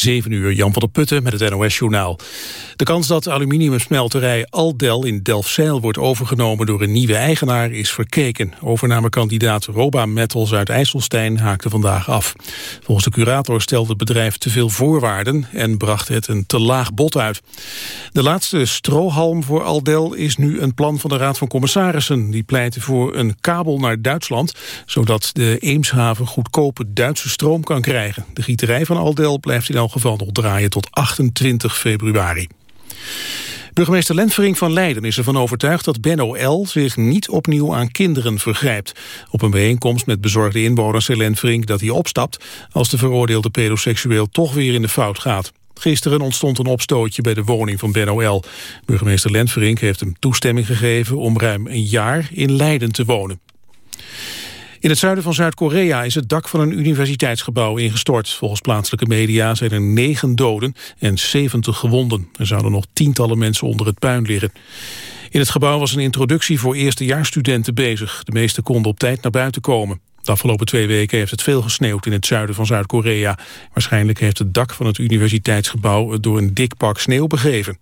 7 uur, Jan van der Putten met het NOS-journaal. De kans dat aluminiumsmelterij Aldel in Delfzijl wordt overgenomen door een nieuwe eigenaar is verkeken. Overnamekandidaat Roba Metals uit IJsselstein haakte vandaag af. Volgens de curator stelde het bedrijf te veel voorwaarden en bracht het een te laag bod uit. De laatste strohalm voor Aldel is nu een plan van de Raad van Commissarissen. Die pleiten voor een kabel naar Duitsland, zodat de Eemshaven goedkope Duitse stroom kan krijgen. De gieterij van Aldel blijft in elk geval draaien tot 28 februari. Burgemeester Lentvering van Leiden is ervan overtuigd dat Benno L. zich niet opnieuw aan kinderen vergrijpt. Op een bijeenkomst met bezorgde inwoners zei Lentvering dat hij opstapt als de veroordeelde pedoseksueel toch weer in de fout gaat. Gisteren ontstond een opstootje bij de woning van Benno L. Burgemeester Lentvering heeft hem toestemming gegeven om ruim een jaar in Leiden te wonen. In het zuiden van Zuid-Korea is het dak van een universiteitsgebouw ingestort. Volgens plaatselijke media zijn er negen doden en 70 gewonden. Er zouden nog tientallen mensen onder het puin liggen. In het gebouw was een introductie voor eerstejaarsstudenten bezig. De meeste konden op tijd naar buiten komen. De afgelopen twee weken heeft het veel gesneeuwd in het zuiden van Zuid-Korea. Waarschijnlijk heeft het dak van het universiteitsgebouw het door een dik pak sneeuw begeven.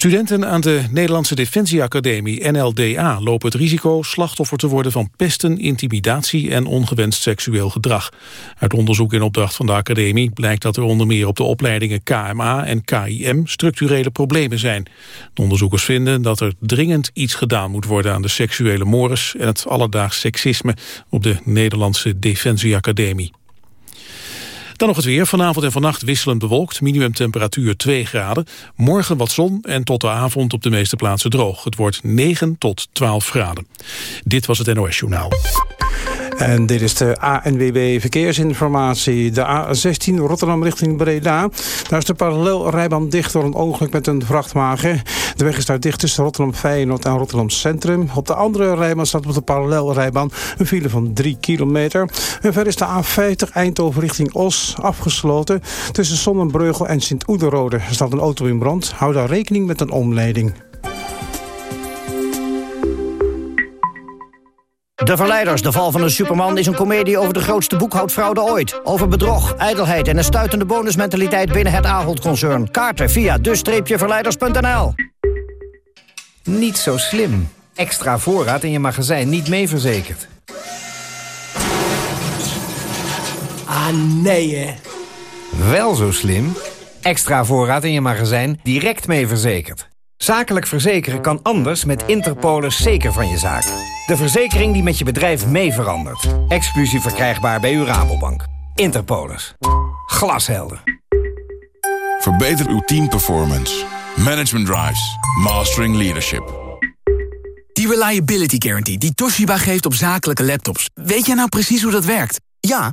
Studenten aan de Nederlandse Defensieacademie NLDA lopen het risico slachtoffer te worden van pesten, intimidatie en ongewenst seksueel gedrag. Uit onderzoek in opdracht van de academie blijkt dat er onder meer op de opleidingen KMA en KIM structurele problemen zijn. De onderzoekers vinden dat er dringend iets gedaan moet worden aan de seksuele mores en het alledaags seksisme op de Nederlandse Defensieacademie. Dan nog het weer. Vanavond en vannacht wisselend bewolkt. Minimumtemperatuur 2 graden. Morgen wat zon en tot de avond op de meeste plaatsen droog. Het wordt 9 tot 12 graden. Dit was het NOS Journaal. En dit is de ANWB Verkeersinformatie. De A16 Rotterdam richting Breda. Daar is de parallelrijbaan dicht door een ongeluk met een vrachtwagen. De weg is daar dicht tussen Rotterdam Feyenoord en Rotterdam Centrum. Op de andere rijbaan staat op de parallelrijbaan een file van 3 kilometer. En verder is de A50 Eindhoven richting Os afgesloten. Tussen Sonnenbreugel en Sint-Oederode staat een auto in brand. Hou daar rekening met een omleiding. De Verleiders, de val van een superman, is een komedie over de grootste boekhoudfraude ooit. Over bedrog, ijdelheid en een stuitende bonusmentaliteit binnen het Ahold-concern. Kaarten via de-verleiders.nl Niet zo slim. Extra voorraad in je magazijn niet mee verzekerd. Ah, nee hè. Wel zo slim. Extra voorraad in je magazijn direct mee verzekerd. Zakelijk verzekeren kan anders met Interpolis zeker van je zaak. De verzekering die met je bedrijf mee verandert. Exclusief verkrijgbaar bij uw Rabobank. Interpolis. Glashelder. Verbeter uw teamperformance. Management Drives. Mastering Leadership. Die Reliability Guarantee die Toshiba geeft op zakelijke laptops. Weet jij nou precies hoe dat werkt? Ja,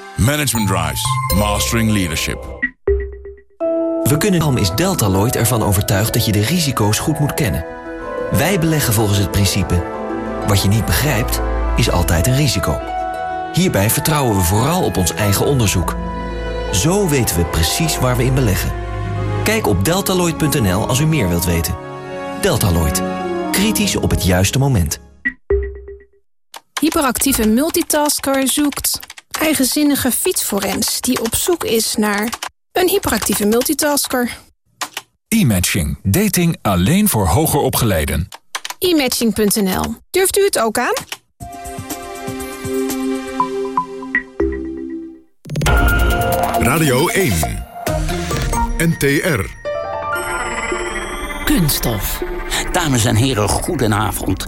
Management Drives. Mastering Leadership. We kunnen is Deltaloid ervan overtuigd dat je de risico's goed moet kennen. Wij beleggen volgens het principe... wat je niet begrijpt, is altijd een risico. Hierbij vertrouwen we vooral op ons eigen onderzoek. Zo weten we precies waar we in beleggen. Kijk op deltaloid.nl als u meer wilt weten. Deltaloid. Kritisch op het juiste moment. Hyperactieve multitasker zoekt eigenzinnige fietsforens... die op zoek is naar een hyperactieve multitasker. E-matching. Dating alleen voor hoger opgeleiden. E-matching.nl. Durft u het ook aan? Radio 1. NTR. Kunststof. Dames en heren, goedenavond.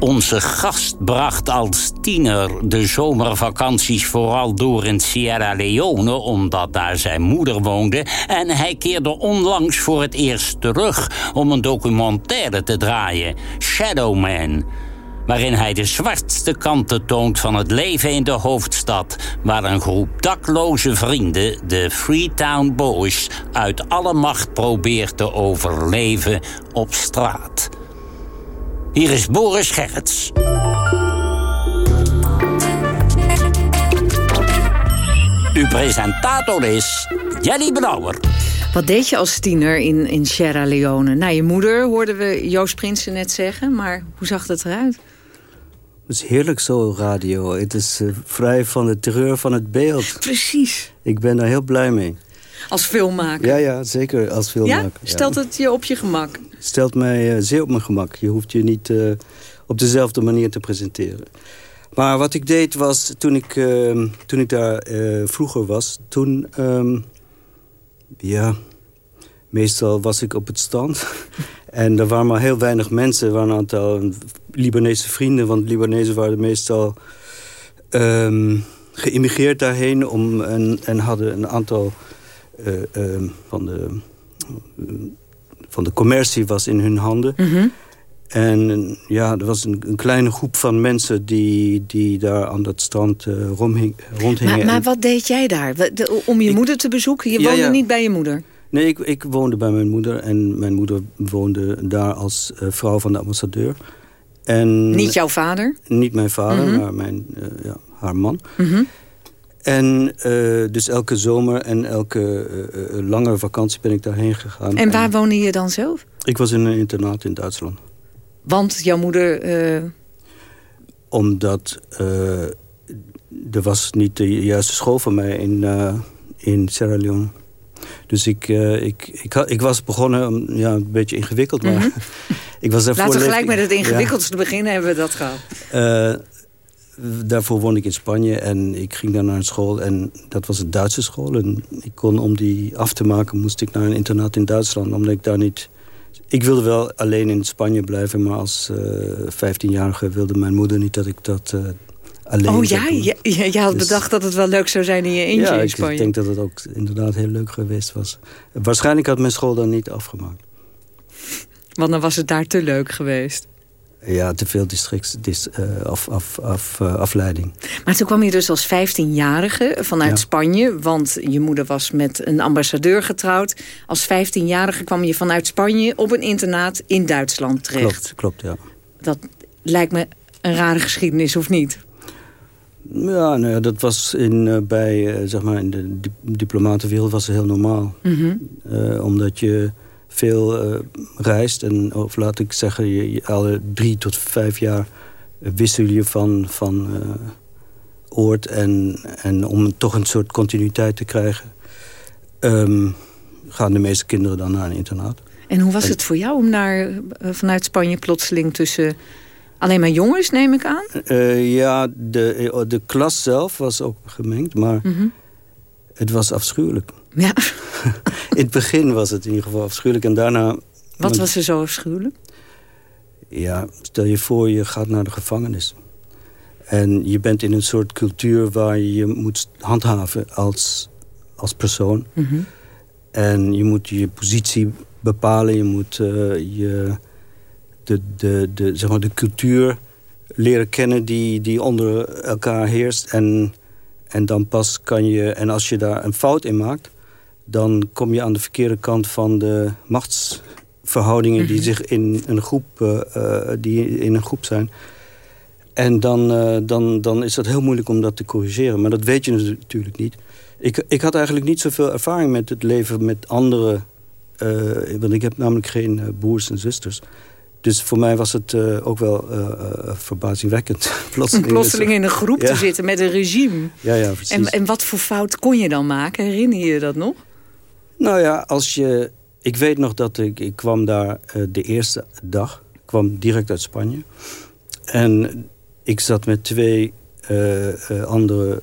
Onze gast bracht als tiener de zomervakanties vooral door in Sierra Leone... omdat daar zijn moeder woonde. En hij keerde onlangs voor het eerst terug om een documentaire te draaien. Shadow Man. waarin hij de zwartste kanten toont van het leven in de hoofdstad, waar een groep dakloze vrienden, de Freetown Boys, uit alle macht probeert te overleven op straat. Hier is Boris Gerrits. Uw presentator is Jelly Brouwer. Wat deed je als tiener in, in Sierra Leone? Nou, je moeder hoorden we Joost Prinsen net zeggen, maar hoe zag dat eruit? Het is heerlijk zo, radio. Het is uh, vrij van de terreur van het beeld. Precies. Ik ben daar heel blij mee. Als filmmaker? Ja, ja zeker als filmmaker. Ja? Stelt het je op je gemak? Stelt mij uh, zeer op mijn gemak. Je hoeft je niet uh, op dezelfde manier te presenteren. Maar wat ik deed was, toen ik, ehm, toen ik daar vroeger was... toen, um, ja, meestal was ik op het strand... En er waren maar heel weinig mensen. Er waren een aantal Libanese vrienden. Want Libanezen waren meestal um, geïmmigreerd daarheen. Om, en, en hadden een aantal van, de, uh, van de commercie was in hun handen. Mm -hmm. En ja, er was een, een, kleine groep van mensen die, die daar aan dat strand rondhingen. Maar, maar wat deed jij daar? Om je ik, moeder te bezoeken? Je ja, woonde ja. niet bij je moeder? Nee, ik, ik, woonde bij mijn moeder. En mijn moeder woonde daar als uh, vrouw van de ambassadeur. En, niet jouw vader? Niet mijn vader, mm -hmm. maar mijn, uh, ja, haar man. Mm -hmm. En uh, dus elke zomer en elke lange vakantie ben ik daarheen gegaan. En waar en, woonde je dan zelf? Ik was in een internaat in Duitsland. Want jouw moeder... Omdat er was niet de juiste school voor mij in, in Sierra Leone. Dus ik, uh, ik, ik, ik, was begonnen, ja, een beetje ingewikkeld, maar... Mm -hmm. ik was daarvoor Laten we gelijk met het ingewikkeldste ja. beginnen, hebben we dat gehad. Uh, daarvoor woonde ik in Spanje en ik ging daar naar een school. En dat was een Duitse school. En ik kon, om die af te maken, moest ik naar een internaat in Duitsland. Omdat ik daar niet... Ik wilde wel alleen in Spanje blijven, maar als uh, 15-jarige wilde mijn moeder niet dat ik dat... Alleen oh ja, je, je had dus, bedacht dat het wel leuk zou zijn in je eentje ja, in Spanje. ik denk dat het ook inderdaad heel leuk geweest was. Waarschijnlijk had mijn school dan niet afgemaakt. Want dan was het daar te leuk geweest. Ja, te veel districts, dis, uh, af, af, af, uh, afleiding. Maar toen kwam je dus als 15-jarige vanuit ja. Spanje. Want je moeder was met een ambassadeur getrouwd. Als 15-jarige kwam je vanuit Spanje op een internaat in Duitsland terecht. Klopt, klopt ja. Dat lijkt me een rare geschiedenis, of niet? Ja, nou ja, dat was in, uh, bij, zeg maar in de dip diplomatenwereld was het heel normaal. Mm -hmm. uh, omdat je veel reist en, of laat ik zeggen, je, je, alle drie tot vijf jaar wissel je van, van oord. En, en om toch een soort continuïteit te krijgen, um, gaan de meeste kinderen dan naar een internaat. En hoe was en, het voor jou om naar, vanuit Spanje plotseling tussen... Alleen maar jongens, neem ik aan? Uh, ja, de, de klas zelf was ook gemengd, maar mm -hmm. het was afschuwelijk. Ja. in het begin was het in ieder geval afschuwelijk en daarna... Wat was er zo afschuwelijk? Ja, stel je voor, je gaat naar de gevangenis. En je bent in een soort cultuur waar je je moet handhaven als, als persoon. Mm -hmm. En je moet je positie bepalen, je moet uh, je de, de, de, zeg maar de cultuur leren kennen die, die onder elkaar heerst. En, en dan pas kan je... En als je daar een fout in maakt... dan kom je aan de verkeerde kant van de machtsverhoudingen... die zich in een groep, uh, uh, die in een groep zijn. En dan, uh, dan, dan is dat heel moeilijk om dat te corrigeren. Maar dat weet je natuurlijk niet. Ik, ik had eigenlijk niet zoveel ervaring met het leven met anderen. want ik heb namelijk geen broers en zusters. Dus voor mij was het uh, ook wel uh, verbazingwekkend. Plotseling, Plotseling in een groep ja. te zitten met een regime. Ja, ja, precies. En, en wat voor fout kon je dan maken? Herinner je je dat nog? Nou ja, als je... Ik weet nog dat ik, ik kwam daar de eerste dag. Ik kwam direct uit Spanje. En ik zat met twee andere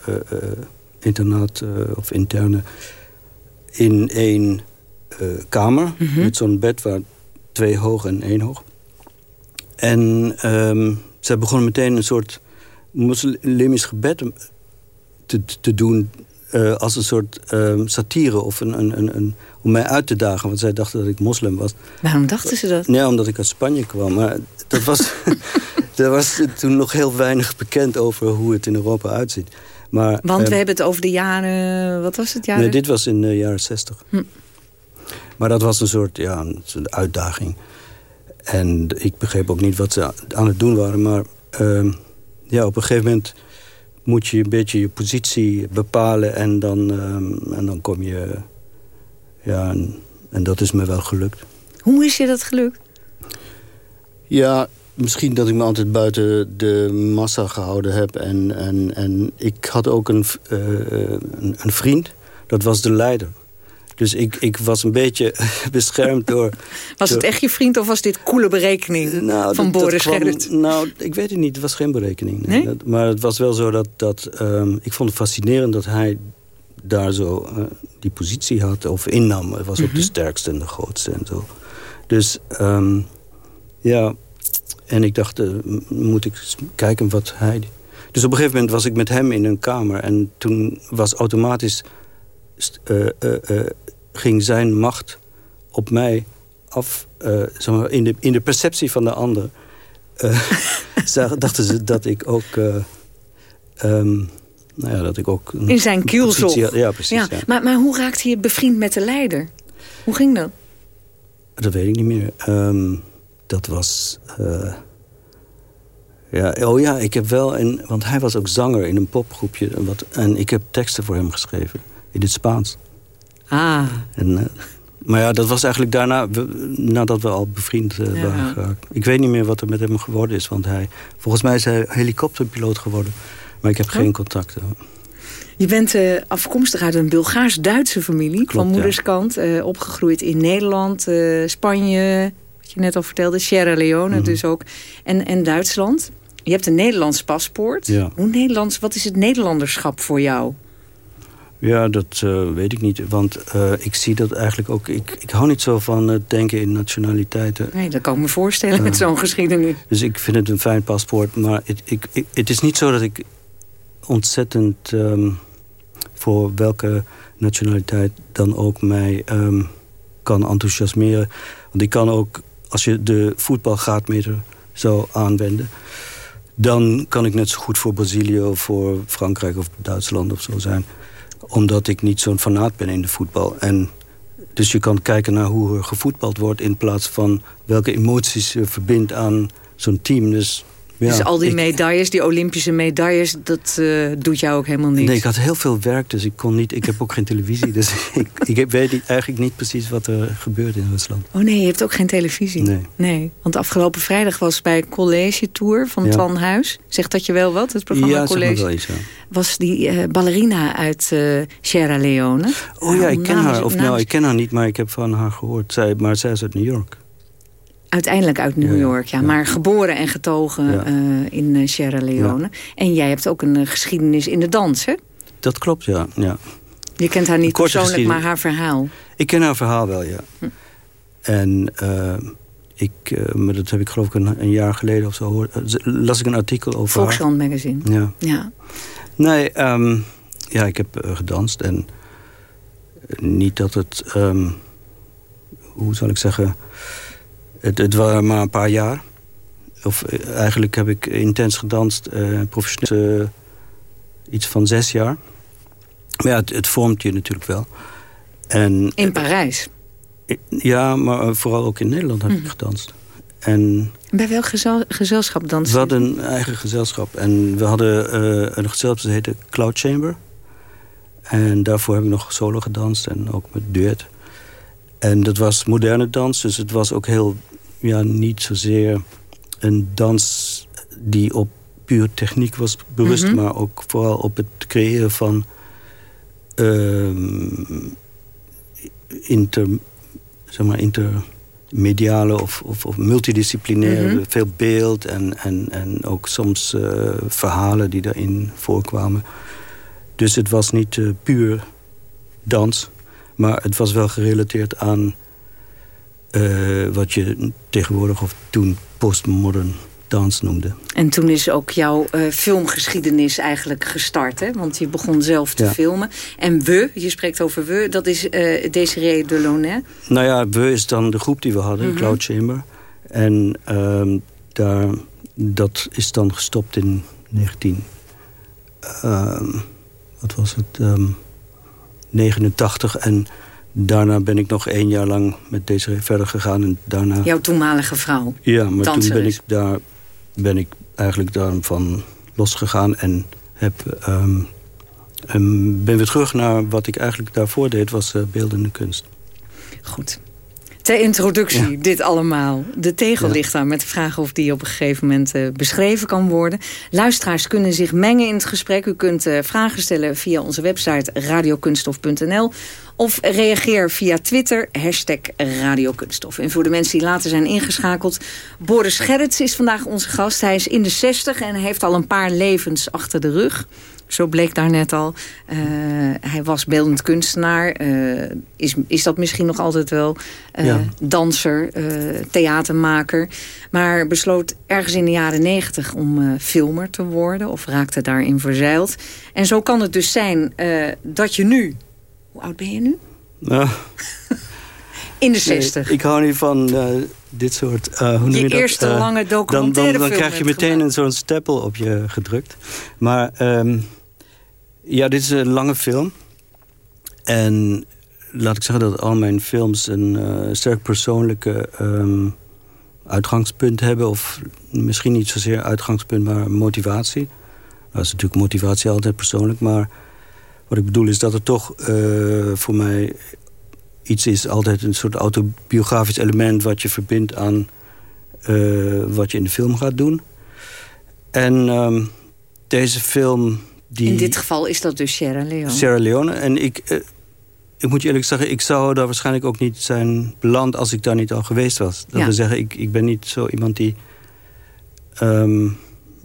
internaat of interne... in één kamer. Mhm. Mm -hmm. Met zo'n bed waar twee hoog en één hoog. En um, zij begonnen meteen een soort moslimisch gebed te, te doen... Uh, als een soort um, satire of een, een, een, een, om mij uit te dagen. Want zij dachten dat ik moslim was. Waarom dachten ze dat? Nee, omdat ik uit Spanje kwam. Maar dat was, er was toen nog heel weinig bekend over hoe het in Europa uitziet. Maar, Want we ehm, hebben het over de jaren... Wat was het? Jaren? Nee, dit was in de jaren zestig. Hm. Maar dat was een soort, ja, een soort uitdaging. En ik begreep ook niet wat ze aan het doen waren. Maar ehm, ja, op een gegeven moment moet je een beetje je positie bepalen... en dan, ehm, en dan kom je... Ja, en, en dat is me wel gelukt. Hoe is je dat gelukt? Ja, misschien dat ik me altijd buiten de massa gehouden heb. En, en, en ik had ook een, eh, een, een vriend, dat was de leider. Dus ik, ik was een beetje beschermd door... Was het echt je vriend of was dit koele berekening nou, van Boris Gerrit? Nou, ik weet het niet. Het was geen berekening. Nee? Dat- maar het was wel zo dat... dat ehm, ik vond het fascinerend dat hij daar zo eh, die positie had of innam. Hij was ook Mhm. de sterkste en de grootste en zo. Dus ehm, ja, en ik dacht, eh, moet ik eens kijken wat hij... Dus op een gegeven moment was ik met hem in een kamer... en toen was automatisch... eh, eh, eh, ging zijn macht op mij af... zeg maar, in, de, in de perceptie van de ander... dachten ze dat ik ook... eh, ehm, nou ja, dat ik ook... In zijn kielzog. Ja, precies. Ja, ja. Maar, maar hoe raakte je bevriend met de leider? Hoe ging dat? Dat weet ik niet meer. Ehm, dat was... ja, oh ja, ik heb wel... Een, want hij was ook zanger in een popgroepje. Wat, en ik heb teksten voor hem geschreven. In het Spaans. Ah. En, eh, maar ja, dat was eigenlijk daarna... we- nadat we al bevriend eh, Ja. waren geraakt. Ik weet niet meer wat er met hem geworden is. Want hij... Volgens mij is hij helikopterpiloot geworden. Maar ik heb geen contacten. Je bent eh, afkomstig uit een Bulgaars-Duitse familie. van moederskant. opgegroeid in Nederland, Spanje. Wat je net al vertelde. Sierra Leone Mhm. dus ook. En, en Duitsland. Je hebt een Nederlands paspoort. Ja. Hoe Nederlands, wat is het Nederlanderschap voor jou? Ja, dat eh, weet ik niet. Want eh, ik zie dat eigenlijk ook... Ik, ik hou niet zo van het denken in nationaliteiten. Nee, dat kan ik me voorstellen met zo'n geschiedenis. Dus ik vind het een fijn paspoort. Maar het, ik, ik- het is niet zo dat ik ontzettend ehm, voor welke nationaliteit dan ook mij ehm, kan enthousiasmeren. Want ik kan ook, als je de voetbalgaatmeter zou aanwenden... dan kan ik net zo goed voor Brazilië of voor Frankrijk of Duitsland of zo zijn. Omdat ik niet zo'n fanaat ben in de voetbal. En dus je kan kijken naar hoe er gevoetbald wordt... in plaats van welke emoties je verbindt aan zo'n team. Dus, ja, dus al die ik- medailles, die Olympische medailles... dat eh, doet jou ook helemaal niks. Nee, ik had heel veel werk, dus ik kon niet. Ik heb ook geen televisie, dus ik, ik weet niet- eigenlijk niet precies wat er gebeurt in Rusland. Oh nee, je hebt ook geen televisie. Nee. Nee, want afgelopen vrijdag was bij College Tour van Ja. Twan Huis. Zegt dat je wel wat, het programma ja, zeg maar College? wel iets, ja. Was die eh, ballerina uit eh, Sierra Leone. Oh ja, ik ken haar. Of nou, ik ken haar niet, maar ik heb van haar gehoord. Zij, maar zij is uit New York. Uiteindelijk uit New York, ja. Maar geboren en getogen eh, in eh, Sierra Leone. En jij hebt ook een eh, geschiedenis in de dans, hè? Dat klopt, ja. ja. Je kent haar niet persoonlijk, maar haar verhaal. Ik ken haar verhaal wel, ja. Hm. En ik, maar dat heb ik geloof ik een, een jaar geleden of zo. Eh, las ik een artikel over. Volkskrant magazine. Ja. Ja. Nee, ehm, ja, ik heb gedanst en niet dat het, ehm, hoe zal ik zeggen, het, het waren maar een paar jaar. Of eh, eigenlijk heb ik intens gedanst, eh, professioneel, eh, iets van zes jaar. Maar ja, het, het vormt je natuurlijk wel. En, In Parijs. ja, maar vooral ook in Nederland heb ik gedanst. En Bij welk gezel gezelschap dansen? we hadden een eigen gezelschap. En we hadden een gezelschap dat heette Cloud Chamber. En daarvoor heb ik nog solo gedanst en ook met duet. En dat was moderne dans, dus het was ook heel... Ja, niet zozeer een dans die op puur techniek was berust... Mhm. maar ook vooral op het creëren van... ehm, inter, zeg maar, intermediale of, of, of multidisciplinaire, Mhm. veel beeld en, en, en ook soms eh, verhalen die daarin voorkwamen. Dus het was niet eh, puur dans, maar het was wel gerelateerd aan eh, wat je tegenwoordig of toen postmodern dans noemde. En toen is ook jouw eh, filmgeschiedenis eigenlijk gestart, hè? Want je begon zelf te Ja. filmen. En we, je spreekt over we, dat is eh Desiree Delaunay. Nou ja, we is dan de groep die we hadden, Mhm. Cloud Chamber. En ehm, daar, dat is dan gestopt in 19... ehm, wat was het? ehm 89 en daarna ben ik nog één jaar lang met deze verder gegaan. En daarna... Jouw toenmalige vrouw. Ja, maar toen ben ik, daar, ben ik eigenlijk daarvan losgegaan en heb, ehm, ehm, ben weer terug naar wat ik eigenlijk daarvoor deed, was eh, beeldende kunst. Goed. Ter introductie, dit allemaal. De tegel Ja. ligt daar met de vraag of die op een gegeven moment eh, beschreven kan worden. Luisteraars kunnen zich mengen in het gesprek. U kunt eh, vragen stellen via onze website radiokunstof.nl. Of reageer via Twitter, hashtag radiokunststof. En voor de mensen die later zijn ingeschakeld... Boris Gerrits is vandaag onze gast. Hij is in de 60 en heeft al een paar levens achter de rug. Zo bleek daar net al. Eh, hij was beeldend kunstenaar. Eh, is, is dat misschien nog altijd wel. Eh, Ja. Danser, theatermaker. Maar besloot ergens in de jaren negentig om filmer te worden. Of raakte daarin verzeild. En zo kan het dus zijn dat je nu... Hoe oud ben je nu? Nou, In de nee, 60. ik hou niet van eh, dit soort... eh, hoe noem Je dat? eerste Eh, lange dan, dan, documentaire dan film krijg je meteen een zo'n stempel op je gedrukt. Maar ehm, ja, dit is een lange film. En laat ik zeggen dat al mijn films een sterk persoonlijke ehm, uitgangspunt hebben. Of misschien niet zozeer uitgangspunt, maar motivatie. Dat is natuurlijk motivatie altijd persoonlijk. Maar wat ik bedoel is dat er toch voor mij iets is. Altijd een soort autobiografisch element wat je verbindt aan eh, wat je in de film gaat doen. En ehm, deze film... Die In dit geval is dat dus Sierra Leone. Sierra Leone. En ik, eh, ik moet je eerlijk zeggen, ik zou daar waarschijnlijk ook niet zijn beland als ik daar niet al geweest was. Dat Ja. wil zeggen, ik, ik ben niet zo iemand die. ehm,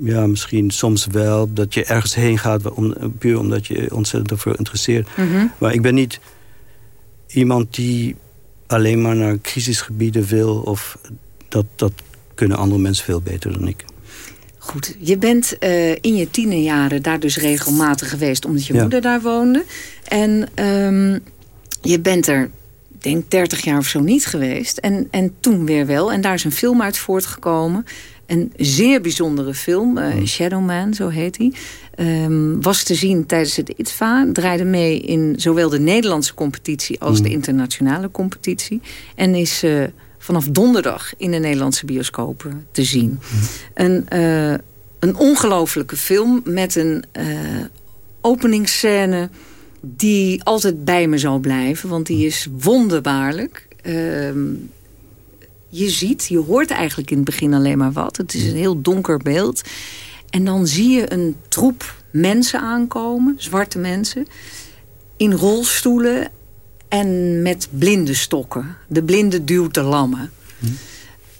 ja, misschien soms wel dat je ergens heen gaat, om, puur omdat je je ontzettend ervoor interesseert. Mhm. Maar ik ben niet iemand die alleen maar naar crisisgebieden wil. Of dat, dat kunnen andere mensen veel beter dan ik. Goed, je bent eh, in je tienerjaren daar dus regelmatig geweest... omdat je Ja. moeder daar woonde. En ehm, je bent er, ik denk 30 jaar of zo niet geweest. En, en toen weer wel. En daar is een film uit voortgekomen. Een zeer bijzondere film, eh, Shadow Man, zo heet hij. Ehm, was te zien tijdens het ITVA. Draaide mee in zowel de Nederlandse competitie als de internationale competitie. En is eh, vanaf donderdag in de Nederlandse bioscopen te zien. Een, eh, een ongelofelijke film met een openingsscène die altijd bij me zal blijven. Want die is wonderbaarlijk. Ehm, je ziet, je hoort eigenlijk in het begin alleen maar wat. Het is een heel donker beeld. En dan zie je een troep mensen aankomen, zwarte mensen... in rolstoelen en met blinde stokken. De blinde duwt de lammen.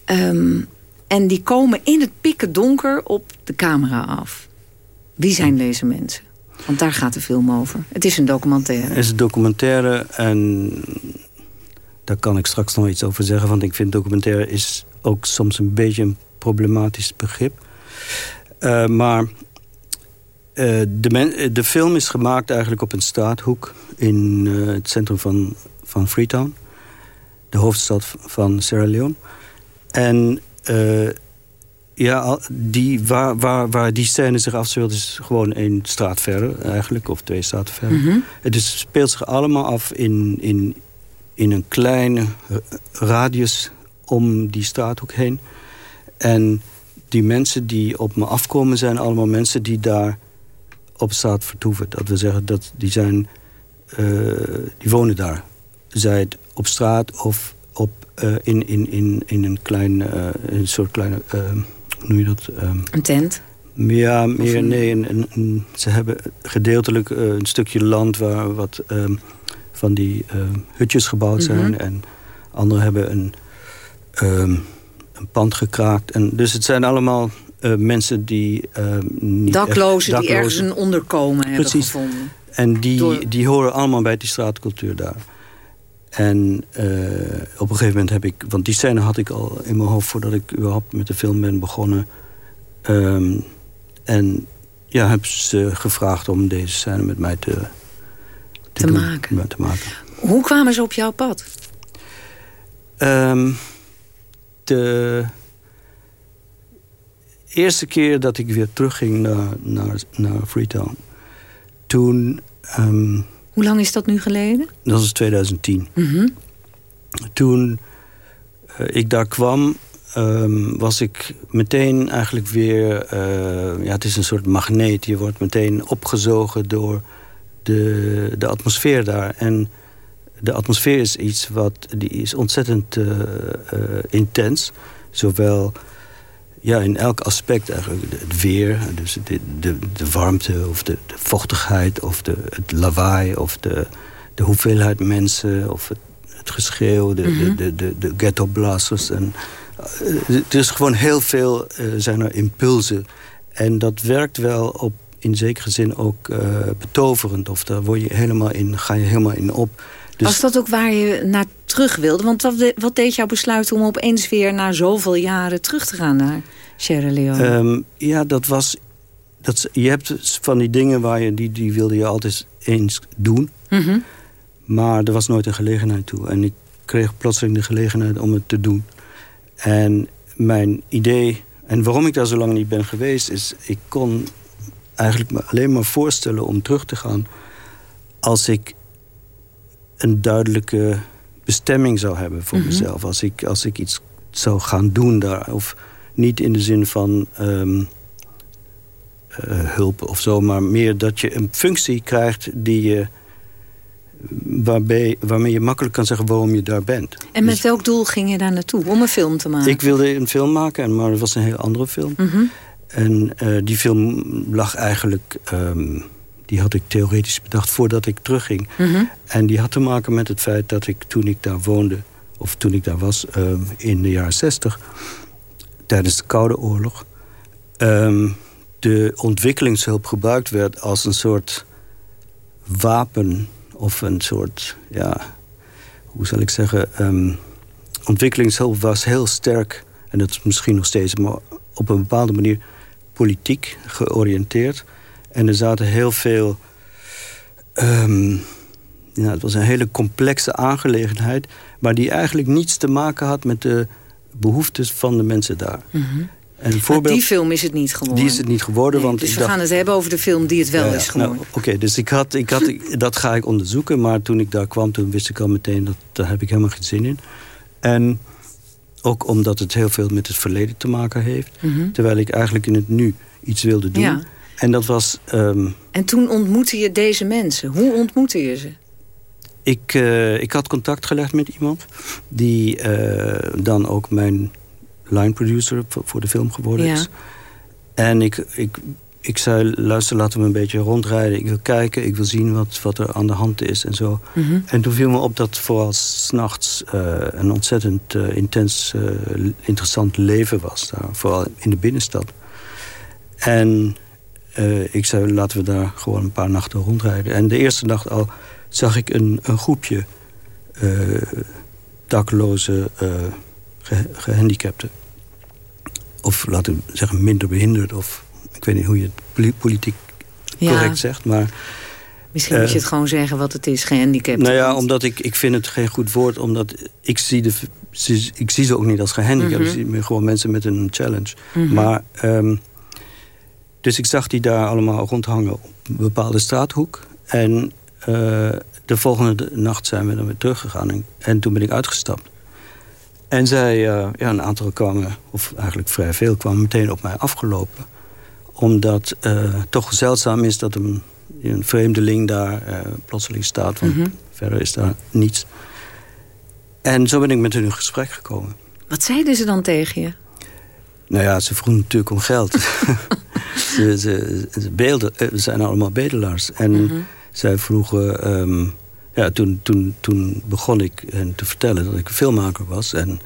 Ehm, en die komen in het pikken donker op de camera af. Wie zijn deze mensen? Want daar gaat de film over. Het is een documentaire. Het is een documentaire en daar kan ik straks nog iets over zeggen. Want ik vind documentaire is ook soms een beetje een problematisch begrip. Eh, maar eh, de, men- eh, de film is gemaakt eigenlijk op een straathoek... in het centrum van, van Freetown. De hoofdstad van Sierra Leone. En ja, die, waar, waar, waar die scène zich afspeelt... is gewoon één straat verder eigenlijk, of twee straten verder. Mhm. Het is, speelt zich allemaal af in, in, in een kleine eh, radius om die straathoek heen. En die mensen die op me afkomen zijn allemaal mensen die daar op straat vertoeven. Dat wil zeggen, dat die, zijn, eh, die wonen daar. Zij het op straat of op, eh, in, in, in, in een klein, een soort kleine, hoe noem je dat? Ehm, Een tent? ja, meer, nee. Een, een- een- ze hebben gedeeltelijk een stukje land waar wat ehm, van die ehm, hutjes gebouwd zijn. Mhm. En anderen hebben een, ehm, een pand gekraakt. En, dus het zijn allemaal eh, mensen die ehm, niet echt- Daklozen die ergens een onderkomen hebben Precies. gevonden. En die, Door- die horen allemaal bij die straatcultuur daar. En eh, op een gegeven moment heb ik... Want die scène had ik al in mijn hoofd voordat ik überhaupt met de film ben begonnen. En ja, heb ze gevraagd om deze scène met mij te, Te maken. ja, te maken. Hoe kwamen ze op jouw pad? Ehm, de, eerste keer dat ik weer terugging naar, naar, naar Freetown... toen... Um, Hoe lang is dat nu geleden? Dat is 2010. Mhm. Toen uh, ik daar kwam, um, was ik meteen eigenlijk weer... Uh, ja, het is een soort magneet. Je wordt meteen opgezogen door de, de atmosfeer daar. En de atmosfeer is iets wat die is ontzettend uh, intens. Zowel ja, in elk aspect eigenlijk. Het weer, dus de, de, de warmte of de, de vochtigheid... of de, het lawaai of de, de hoeveelheid mensen... of het, het geschreeuw, de, Mhm. de, de, de ghetto blasters. En, uh, er is gewoon heel veel uh, zijn er impulsen. En dat werkt wel op in zekere zin ook uh, betoverend. Of daar word je helemaal in, ga je helemaal in op. Dus... Was dat ook waar je naar terug wilde? Want wat, de, wat deed jou besluiten om opeens weer na zoveel jaren terug te gaan naar Sierra Leone? Um, ja, dat was... Dat, je hebt van die dingen waar je, die, die wilde je altijd eens doen. Mm -hmm. Maar er was nooit een gelegenheid toe. En ik kreeg plotseling de gelegenheid om het te doen. En mijn idee... En waarom ik daar zo lang niet ben geweest... is ik kon eigenlijk me alleen maar voorstellen om terug te gaan... als ik een duidelijke bestemming zou hebben voor Mhm. mm -hmm. mezelf. Als ik, als ik iets zou gaan doen daar. Of niet in de zin van um, uh, hulp of zo... maar meer dat je een functie krijgt die je... Waarbij, waarmee je makkelijk kan zeggen waarom je daar bent. En met dus, welk doel ging je daar naartoe? Om een film te maken? Ik wilde een film maken, maar het was een heel andere film. Mm -hmm. En uh, die film lag eigenlijk... Um, die had ik theoretisch bedacht voordat ik terugging. Mm -hmm. En die had te maken met het feit dat ik toen ik daar woonde... of toen ik daar was um, in de jaren zestig... tijdens de Koude Oorlog... Um, de ontwikkelingshulp gebruikt werd als een soort wapen... of een soort, ja, hoe zal ik zeggen... ontwikkelingshulp was heel sterk... en dat is misschien nog steeds... maar op een bepaalde manier politiek georiënteerd. En er zaten heel veel... Um, ja, het was een hele complexe aangelegenheid... maar die eigenlijk niets te maken had met de behoeftes van de mensen daar. Mm -hmm. en voorbeeld, maar die film is het niet geworden. Die is het niet geworden. Nee, want dus ik we dacht, gaan het hebben over de film die het wel ja, is geworden. Nou, Oké, okay, dus ik had, ik had, dat ga ik onderzoeken. Maar toen ik daar kwam, toen wist ik al meteen... dat daar heb ik helemaal geen zin in. En ook omdat het heel veel met het verleden te maken heeft. Mm -hmm. Terwijl ik eigenlijk in het nu iets wilde doen. Ja. En dat was... Um, en toen ontmoette je deze mensen. Hoe ontmoette je ze? Ik, uh, ik had contact gelegd met iemand... die uh, dan ook mijn line producer voor de film geworden ja. is. En ik, ik, ik zei, luister, laten we een beetje rondrijden. Ik wil kijken, ik wil zien wat, wat er aan de hand is en zo. Mm -hmm. En toen viel me op dat vooral s'nachts uh, een ontzettend intens, interessant leven was. Daar, vooral in de binnenstad. En ik zei, laten we daar gewoon een paar nachten rondrijden. En de eerste nacht al zag ik een, een groepje dakloze ge gehandicapten. Of laten we zeggen minder behinderd. Of ik weet niet hoe je het politiek ja. correct zegt. Maar, Misschien moet je het gewoon zeggen wat het is, gehandicapt. Nou ja, omdat ik, ik vind het geen goed woord. Omdat ik zie, de, ik zie ze ook niet als gehandicapt. Mhm. Mm -hmm. Ik zie gewoon mensen met een challenge. Mm -hmm. Maar... Um, dus ik zag die daar allemaal rondhangen op een bepaalde straathoek. En uh, de volgende nacht zijn we dan weer teruggegaan. En, en toen ben ik uitgestapt. En zij, uh, ja, een aantal kwamen, of eigenlijk vrij veel, kwamen meteen op mij afgelopen. Omdat het uh, toch zeldzaam is dat een, een vreemdeling daar plotseling staat. Want mm -hmm. verder is daar niets. En zo ben ik met hun in gesprek gekomen. Wat zeiden ze dan tegen je? Nou ja, ze vroegen natuurlijk om geld. ze, ze, ze, beelden, we zijn allemaal bedelaars. En Mhm. mm -hmm. zij vroegen... Um, ja, toen, toen, toen begon ik hen te vertellen dat ik een filmmaker was. En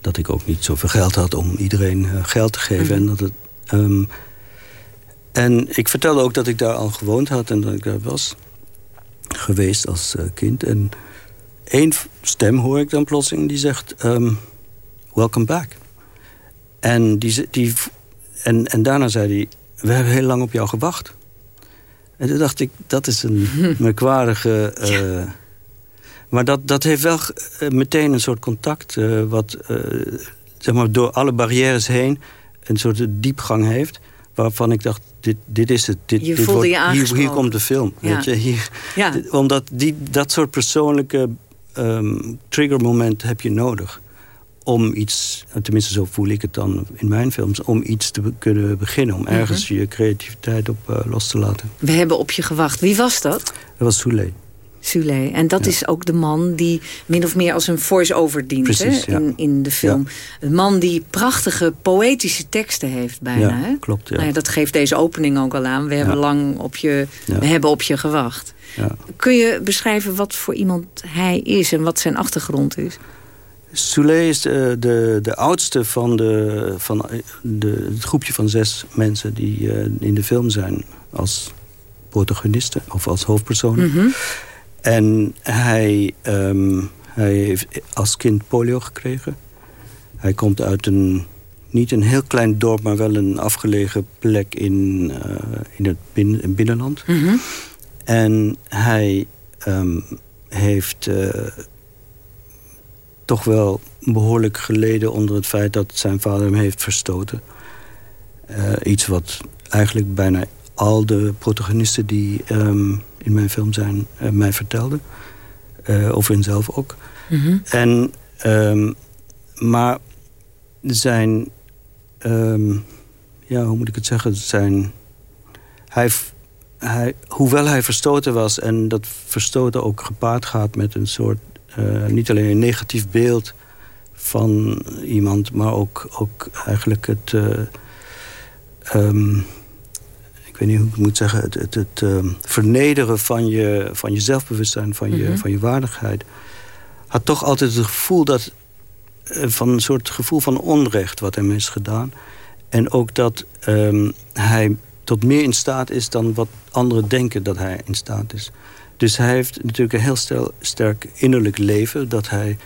dat ik ook niet zoveel geld had om iedereen geld te geven. Mhm. En, dat het, um, en ik vertelde ook dat ik daar al gewoond had en dat ik daar was geweest als uh, kind. En één stem hoor ik dan plotseling die zegt... Um, welcome back. En, die, die, en, en daarna zei hij, we hebben heel lang op jou gewacht. En toen dacht ik, dat is een merkwaardige... Uh, ja. Maar dat, dat heeft wel uh, meteen een soort contact... Uh, wat zeg maar door alle barrières heen een soort diepgang heeft waarvan ik dacht, dit, dit is het. Dit, je dit voelde wordt, je hier, hier komt de film. Ja. Weet je? Hier, Ja. dit- omdat die, dat soort persoonlijke ehm triggermoment heb je nodig. Om iets, tenminste zo voel ik het dan in mijn films... om iets te kunnen beginnen. Om ergens Mhm. je creativiteit op eh, los te laten. We hebben op je gewacht. Wie was dat? Dat was Souley. Sule. En dat is ook de man die min of meer als een voice-over dient Precies, hè, in, in de film. Een man die prachtige poëtische teksten heeft bijna. Hè? klopt, ja. Nou ja, dat geeft deze opening ook al aan. We hebben lang op je, we hebben op je gewacht. Ja. Kun je beschrijven wat voor iemand hij is en wat zijn achtergrond is? Souley is de, de, de oudste van, de, van de, het groepje van zes mensen... die eh, in de film zijn als protagonisten of als hoofdpersonen. Mhm. En hij, ehm, hij heeft als kind polio gekregen. Hij komt uit een, niet een heel klein dorp... maar wel een afgelegen plek in, eh, in het bin- in binnenland. Mhm. En hij ehm, heeft eh, toch wel behoorlijk geleden onder het feit... dat zijn vader hem heeft verstoten. Eh, iets wat eigenlijk bijna al de protagonisten die ehm, in mijn film zijn... eh, mij vertelden. Eh, over henzelf ook. Mhm. En, ehm, maar zijn... ehm, ja, hoe moet ik het zeggen? Zijn... Hij, hij, hoewel hij verstoten was en dat verstoten ook gepaard gaat met een soort... eh, niet alleen een negatief beeld van iemand... maar ook, ook eigenlijk het... eh, ehm, ik weet niet hoe ik het moet zeggen... het, het, het ehm, vernederen van je, van je zelfbewustzijn, van je, Mhm. van je waardigheid... had toch altijd het gevoel dat... eh, van een soort gevoel van onrecht wat hem is gedaan. En ook dat ehm, hij tot meer in staat is dan wat anderen denken dat hij in staat is. Dus hij heeft natuurlijk een heel stel, sterk innerlijk leven... dat hij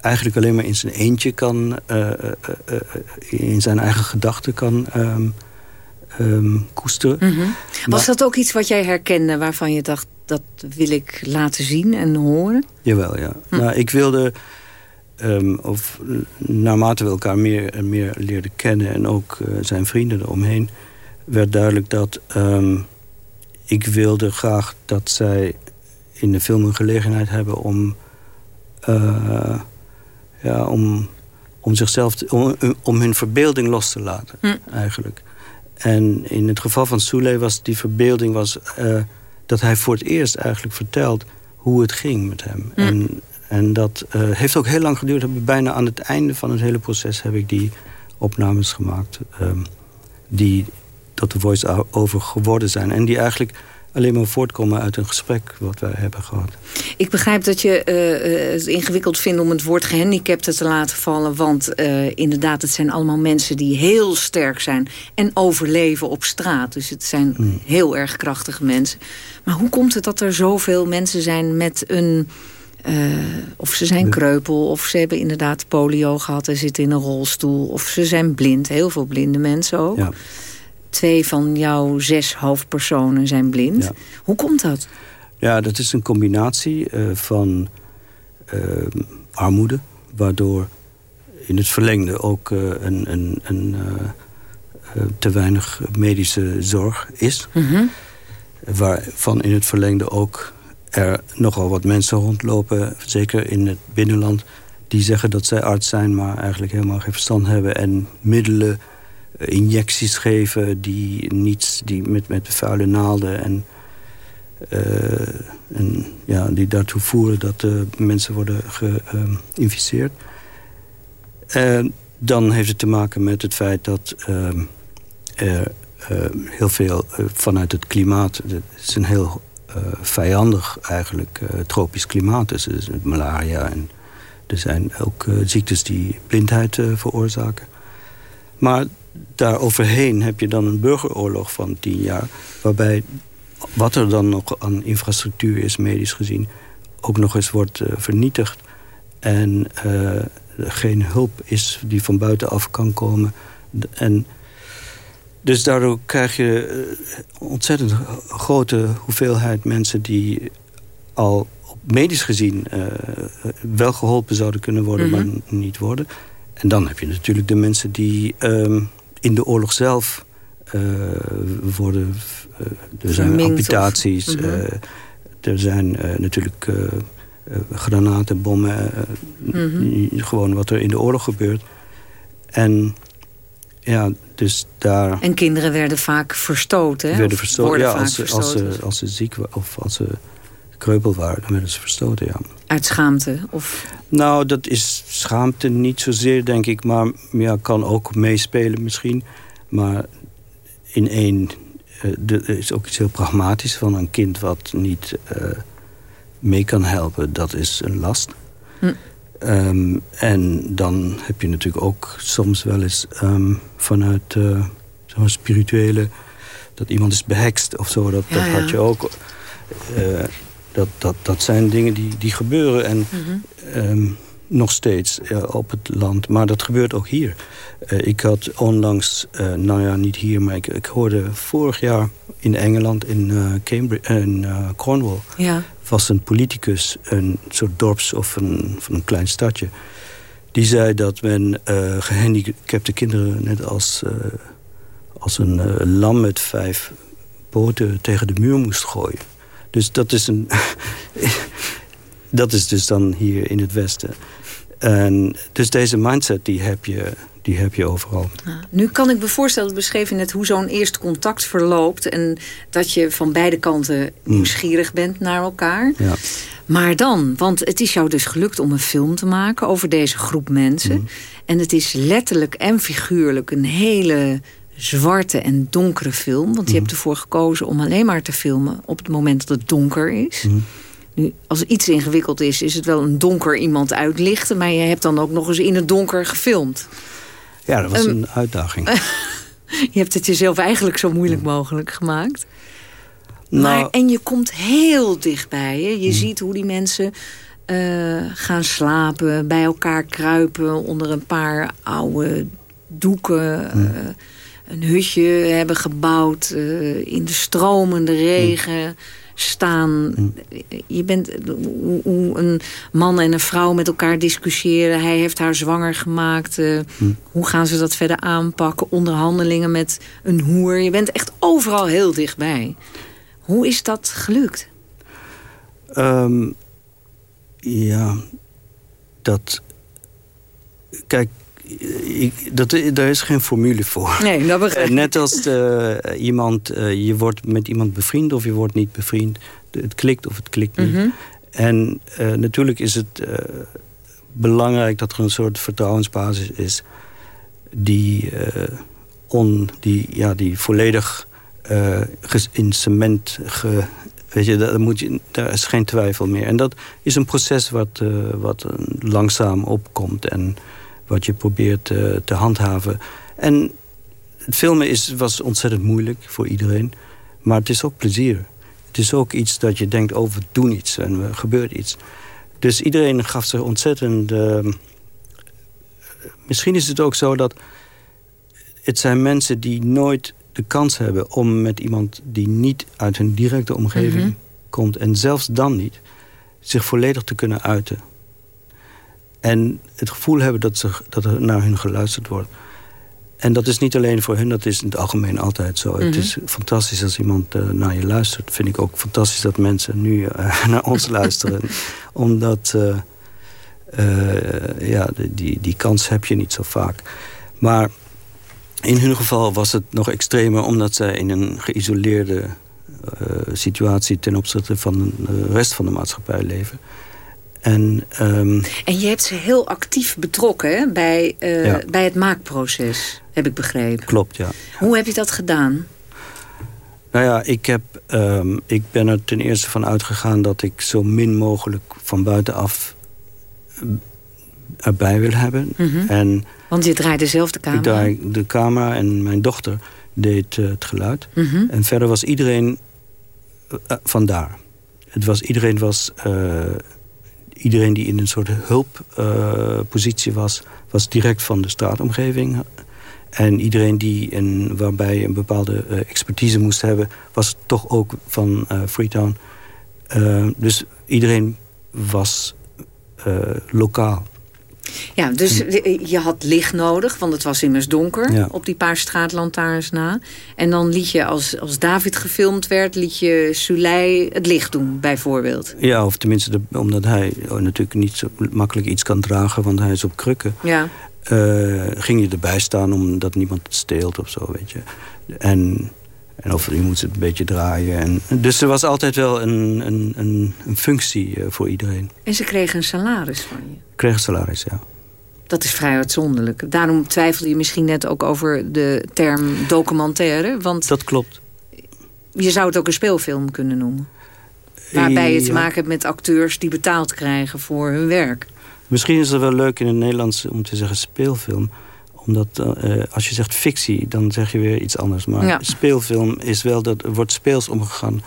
eigenlijk alleen maar in zijn eentje kan... eh, eh, in zijn eigen gedachten kan ehm, koesteren. Mhm. Was Maar- dat ook iets wat jij herkende waarvan je dacht... dat wil ik laten zien en horen? Jawel, ja. Nou, ik wilde, ehm, of naarmate we elkaar meer en meer leerden kennen... en ook eh, zijn vrienden eromheen, werd duidelijk dat... ehm, ik wilde graag dat zij in de film een gelegenheid hebben om... eh, ja, om, om zichzelf, te- om, om hun verbeelding los te laten, Hm. eigenlijk. En in het geval van Souley was die verbeelding was, eh, dat hij voor het eerst eigenlijk vertelt hoe het ging met hem. En, en dat eh, heeft ook heel lang geduurd. Heb ik Bijna aan het einde van het hele proces heb ik die opnames gemaakt. ehm, die tot de voice-over geworden zijn. En die eigenlijk alleen maar voortkomen uit een gesprek wat wij hebben gehad. Ik begrijp dat je eh, eh, het ingewikkeld vindt om het woord gehandicapten te laten vallen. Want eh, inderdaad, het zijn allemaal mensen die heel sterk zijn. En overleven op straat. Dus het zijn Hmm. heel erg krachtige mensen. Maar hoe komt het dat er zoveel mensen zijn met een... of ze zijn kreupel, of ze hebben inderdaad polio gehad... en zitten in een rolstoel, of ze zijn blind. Heel veel blinde mensen ook. Ja. Twee van jouw zes hoofdpersonen zijn blind. Hoe komt dat? Ja, dat is een combinatie eh, van ehm, armoede... waardoor in het verlengde ook eh, een, een, een, eh, eh, te weinig medische zorg is. Mhm. Waarvan in het verlengde ook er nogal wat mensen rondlopen... zeker in het binnenland, die zeggen dat zij arts zijn... maar eigenlijk helemaal geen verstand hebben en middelen... eh, injecties geven die, niets, die met, met vuile naalden en eh, en ja, die daartoe voeren dat eh, mensen worden geïnficeerd. En dan heeft het te maken met het feit dat er heel veel vanuit het klimaat... Het is een heel vijandig eigenlijk tropisch klimaat. Dus is malaria en er zijn ook ziektes die blindheid veroorzaken. Maar daaroverheen heb je dan een burgeroorlog van tien jaar... waarbij wat er dan nog aan infrastructuur is, medisch gezien... ook nog eens wordt eh, vernietigd. En eh, geen hulp is die van buitenaf kan komen. En dus daardoor krijg je eh, ontzettend grote hoeveelheid mensen... die al medisch gezien wel geholpen zouden kunnen worden... Mhm. maar n- niet worden. En dan heb je natuurlijk de mensen die... ehm, in de oorlog zelf worden... er zijn amputaties, mhm. er zijn natuurlijk granaten, bommen. Mhm. Gewoon wat er in de oorlog gebeurt. En ja, dus daar... En kinderen werden vaak verstoten, Werden verstoten, ja, als ze, als, ze, als ze ziek waren of als ze kreupel waren, dan werden ze verstoten, ja. Uit schaamte? Of... Nou, dat is schaamte niet zozeer, denk ik. Maar ja, kan ook meespelen misschien. Maar in één... Uh, er is ook iets heel pragmatisch van een kind wat niet uh, mee kan helpen. Dat is een last. Hm. Um, en dan heb je natuurlijk ook soms wel eens um, vanuit uh, zo'n spirituele... dat iemand is behekst of zo. Dat, dat had je ook. Uh, dat, dat, dat zijn dingen die, die gebeuren. En mm -hmm. um, nog steeds uh, op het land. Maar dat gebeurt ook hier. ik had onlangs, nou ja, niet hier... maar ik, ik hoorde vorig jaar in Engeland, in, Cambridge, in Cornwall... Ja was een politicus, een soort dorps of een, van een klein stadje... die zei dat men gehandicapte kinderen net als, als een lam met vijf poten tegen de muur moest gooien. Dus dat is, een dat is dus dan hier in het Westen. En dus deze mindset die heb je die heb je overal. nu kan ik me voorstellen, beschreven net hoe zo'n eerste contact verloopt... en dat je van beide kanten mm. nieuwsgierig bent naar elkaar. Ja. Maar dan, want het is jou dus gelukt om een film te maken over deze groep mensen. Mm. En het is letterlijk en figuurlijk een hele zwarte en donkere film. Want je mm. hebt ervoor gekozen om alleen maar te filmen op het moment dat het donker is... Nu, als iets ingewikkeld is, is het wel een donker iemand uitlichten... maar je hebt dan ook nog eens in het donker gefilmd. Ja, dat was een uitdaging. je hebt het jezelf eigenlijk zo moeilijk mogelijk gemaakt. Nou, maar, en je komt heel dichtbij. Hè? Je hmm. ziet hoe die mensen uh, gaan slapen, bij elkaar kruipen... onder een paar oude doeken... Uh, een hutje hebben gebouwd uh, in de stromende regen... Staan. Je bent hoe een man en een vrouw met elkaar discussiëren. Hij heeft haar zwanger gemaakt. Uh, Hoe gaan ze dat verder aanpakken? Onderhandelingen met een hoer. Je bent echt overal heel dichtbij. Hoe is dat gelukt? Um, ja, dat... Kijk, ik, dat, daar is geen formule voor. Nee, dat begrijp ik. Net als uh, iemand, uh, je wordt met iemand bevriend of je wordt niet bevriend. Het klikt of het klikt niet. Mm -hmm. En uh, natuurlijk is het belangrijk dat er een soort vertrouwensbasis is... die, on, die, ja, die volledig in cement... Ge, weet je, daar, moet je, daar is geen twijfel meer. En dat is een proces wat, wat langzaam opkomt... en wat je probeert uh, te handhaven. En het filmen is, was ontzettend moeilijk voor iedereen. Maar het is ook plezier. Het is ook iets dat je denkt, oh, we doen iets en er gebeurt iets. Dus iedereen gaf zich ontzettend... Uh, misschien is het ook zo dat... het zijn mensen die nooit de kans hebben... om met iemand die niet uit hun directe omgeving mhm. komt... en zelfs dan niet, zich volledig te kunnen uiten. En het gevoel hebben dat, ze, dat er naar hun geluisterd wordt. En dat is niet alleen voor hun, dat is in het algemeen altijd zo. Het mhm. is fantastisch als iemand uh, naar je luistert. Vind ik ook fantastisch dat mensen nu uh, naar ons luisteren. Omdat, uh, ja, die, die kans heb je niet zo vaak. Maar in hun geval was het nog extremer... omdat zij in een geïsoleerde situatie... ten opzichte van de rest van de maatschappij leven... En, um... en je hebt ze heel actief betrokken bij, uh, bij het maakproces, heb ik begrepen. Klopt, ja. Hoe heb je dat gedaan? Nou ja, ik, heb, um, ik ben er ten eerste van uitgegaan... dat ik zo min mogelijk van buitenaf eh, erbij wil hebben. Mm -hmm. en Want je draaide zelf de camera? Ik draai de camera en mijn dochter deed uh, het geluid. Mm -hmm. En verder was iedereen uh, vandaar. Het was, iedereen was iedereen die in een soort hulppositie was... was direct van de straatomgeving. En iedereen die een, waarbij een bepaalde uh, expertise moest hebben... was toch ook van uh, Freetown. Uh, dus iedereen was lokaal. Ja, dus je had licht nodig, want het was immers donker Ja. op die paar straatlantaarns na. En dan liet je, als, als David gefilmd werd, liet je Soleil het licht doen, bijvoorbeeld. Ja, of tenminste de- omdat hij oh, natuurlijk niet zo makkelijk iets kan dragen... want hij is op krukken. Ja. eh, ging je erbij staan omdat niemand het steelt of zo, weet je. En, en of je moet het een beetje draaien. En, dus er was altijd wel een, een, een, een functie eh, voor iedereen. En ze kregen een salaris van je. Kreeg een salaris, ja. Dat is vrij uitzonderlijk. Daarom twijfelde je misschien net ook over de term documentaire. Want Dat klopt. je zou het ook een speelfilm kunnen noemen. Waarbij je te Ja. maken hebt met acteurs die betaald krijgen voor hun werk. Misschien is het wel leuk in het Nederlands om te zeggen speelfilm. Omdat eh, als je zegt fictie, dan zeg je weer iets anders. Maar Ja. speelfilm is wel dat er wordt speels omgegaan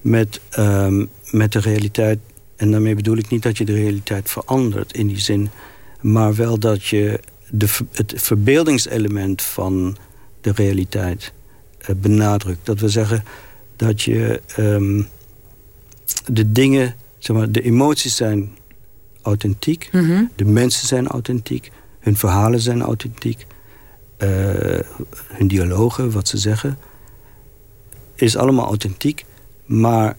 met, ehm, met de realiteit. En daarmee bedoel ik niet dat je de realiteit verandert in die zin. Maar wel dat je de, het verbeeldingselement van de realiteit eh, benadrukt. Dat wil zeggen dat je ehm, de dingen, zeg maar, de emoties zijn authentiek. Mhm. De mensen zijn authentiek. Hun verhalen zijn authentiek. eh, hun dialogen, wat ze zeggen, is allemaal authentiek. Maar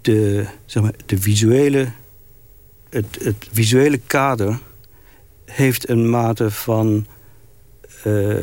de, zeg maar, de visuele, het, het visuele kader heeft een mate van eh,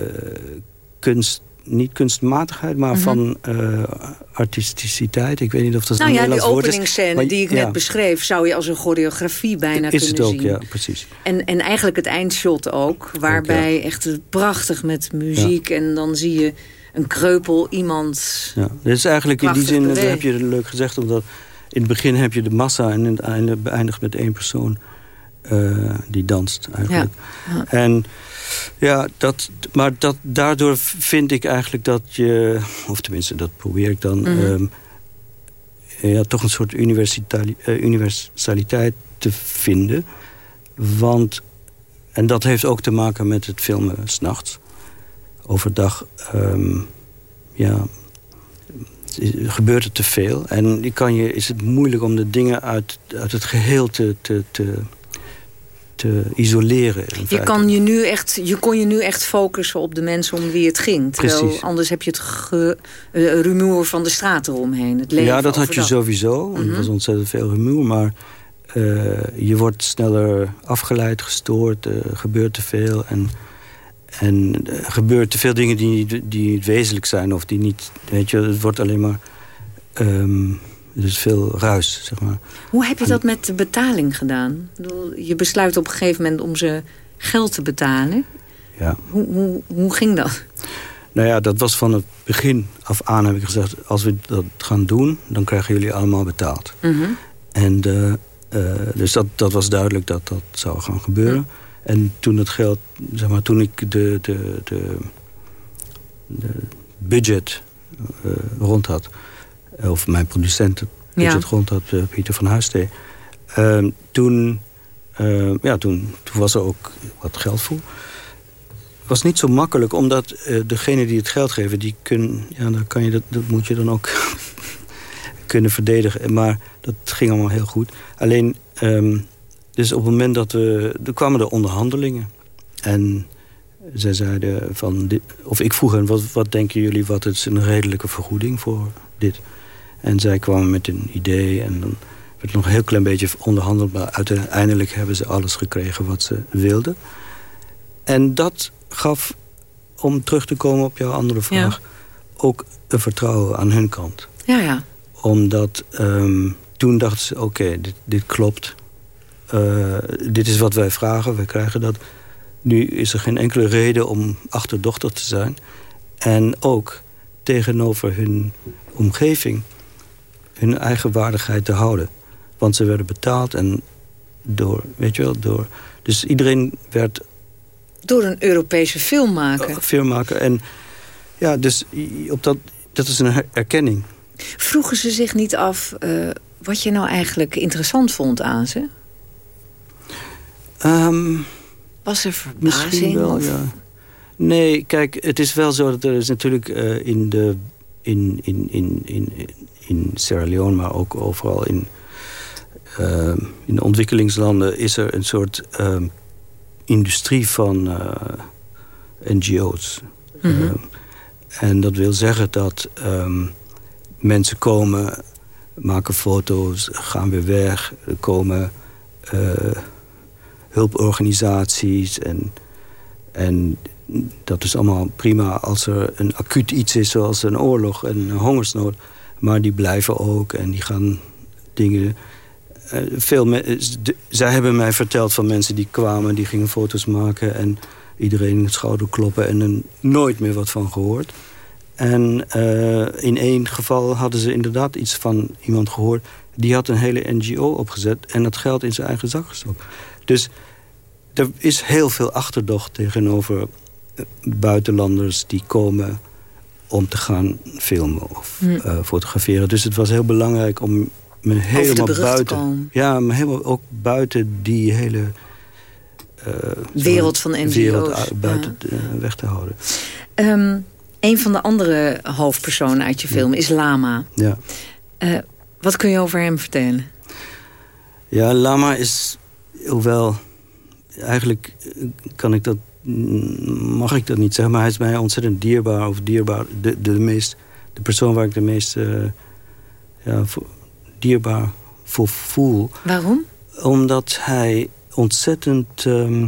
kunst, niet kunstmatigheid, maar Mhm. van eh, artisticiteit. Ik weet niet of dat nou een ja, die Nederlands woord is. openingsscène maar- die ik ja, net beschreef... zou je als een choreografie bijna Is het kunnen ook, zien. ja, precies. En, en eigenlijk het eindshot ook. Waarbij echt prachtig met muziek. En dan zie je een kreupel iemand... Ja, dat is eigenlijk in die zin, dat heb je leuk gezegd, omdat in het begin heb je de massa en in het einde beëindigt met één persoon eh, die danst eigenlijk. Ja. En ja, dat, maar dat, daardoor vind ik eigenlijk dat je, of tenminste dat probeer ik dan, Mhm. ehm, ja, toch een soort universaliteit, universaliteit te vinden. Want, en dat heeft ook te maken met het filmen s'nachts. Overdag, ehm, ja, gebeurt er te veel. En kan je, is het moeilijk om de dingen uit, uit het geheel te, te, te, te isoleren. Je, kan je, nu echt, je kon je nu echt focussen op de mensen om wie het ging. Terwijl Precies. anders heb je het ge, eh, rumoer van de straat eromheen. Het leven ja, dat had je sowieso. want Er was Mhm. ontzettend veel rumoer. Maar eh, je wordt sneller afgeleid, gestoord. Er gebeurt te veel. En, en er gebeurt te veel dingen die, die niet wezenlijk zijn. Of die niet... Weet je, het wordt alleen maar... ehm dus veel ruis, zeg maar. Hoe heb je dat met de betaling gedaan? Je besluit op een gegeven moment om ze geld te betalen. Ja. Hoe, hoe, hoe ging dat? Nou ja, dat was van het begin af aan heb ik gezegd... als we dat gaan doen, dan krijgen jullie allemaal betaald. Mhm. En de, eh, dus dat, dat was duidelijk dat dat zou gaan gebeuren. En toen het geld, zeg maar, toen ik de, de, de, de budget eh, rond had... of mijn producent het budget Ja. rond had, eh, Pieter van Huistee... ehm, toen, eh, ja, toen, toen was er ook wat geld voor. Het was niet zo makkelijk, omdat eh degene die het geld geven... Die kun, ja, dan kan je dat, dat moet je dan ook kunnen verdedigen. Maar dat ging allemaal heel goed. Alleen, ehm, dus op het moment dat we... Er kwamen de onderhandelingen. En zij zeiden van... Dit, of ik vroeg hen, wat, wat denken jullie... wat is een redelijke vergoeding voor dit? En zij kwamen met een idee. En dan werd nog een heel klein beetje onderhandeld. Maar uiteindelijk hebben ze alles gekregen wat ze wilden. En dat gaf, om terug te komen op jouw andere vraag... ook een vertrouwen aan hun kant Ja, ja. omdat ehm, toen dachten ze, oké, dit, dit klopt. Eh, dit is wat wij vragen, wij krijgen dat. Nu is er geen enkele reden om achterdochtig te zijn. En ook tegenover hun omgeving hun eigen waardigheid te houden. Want ze werden betaald en door, weet je wel, door... Dus iedereen werd Door een Europese filmmaker. filmmaker. En ja, dus op dat, dat is een erkenning. Vroegen ze zich niet af eh, wat je nou eigenlijk interessant vond aan ze? Ehm, Was er verbazing? Misschien wel, of- ja. Nee, kijk, het is wel zo dat er is natuurlijk eh, in, de, in, in, in, in, in Sierra Leone... maar ook overal in, ehm, in de ontwikkelingslanden... is er een soort ehm, industrie van uh, NGO's. Mhm. en dat wil zeggen dat ehm, mensen komen, maken foto's, gaan weer weg. Komen hulporganisaties en, en dat is allemaal prima als er een acuut iets is... zoals een oorlog en een hongersnood. Maar die blijven ook en die gaan dingen... Uh, veel zij hebben mij verteld van mensen die kwamen, die gingen foto's maken... en iedereen het schouder kloppen en er nooit meer wat van gehoord. En uh, in één geval hadden ze inderdaad iets van iemand gehoord... die had een hele NGO opgezet en dat geld in zijn eigen zak gestopt. Dus er is heel veel achterdocht tegenover buitenlanders die komen om te gaan filmen of Hm. eh, fotograferen. Dus het was heel belangrijk om me helemaal buiten... Ja, me helemaal ook buiten die hele... eh, Wereld van NGO's, wereld uit- buiten eh, weg te houden. Ehm, een van de andere hoofdpersonen uit je film is Lama. Ja. Wat kun je over hem vertellen? Ja, Lama is, hoewel eigenlijk kan ik dat, mag ik dat niet zeggen, maar hij is mij ontzettend dierbaar of dierbaar, de, de, meest, de persoon waar ik de meest eh, ja, voor- dierbaar voor voel. Waarom? Omdat hij ontzettend ehm,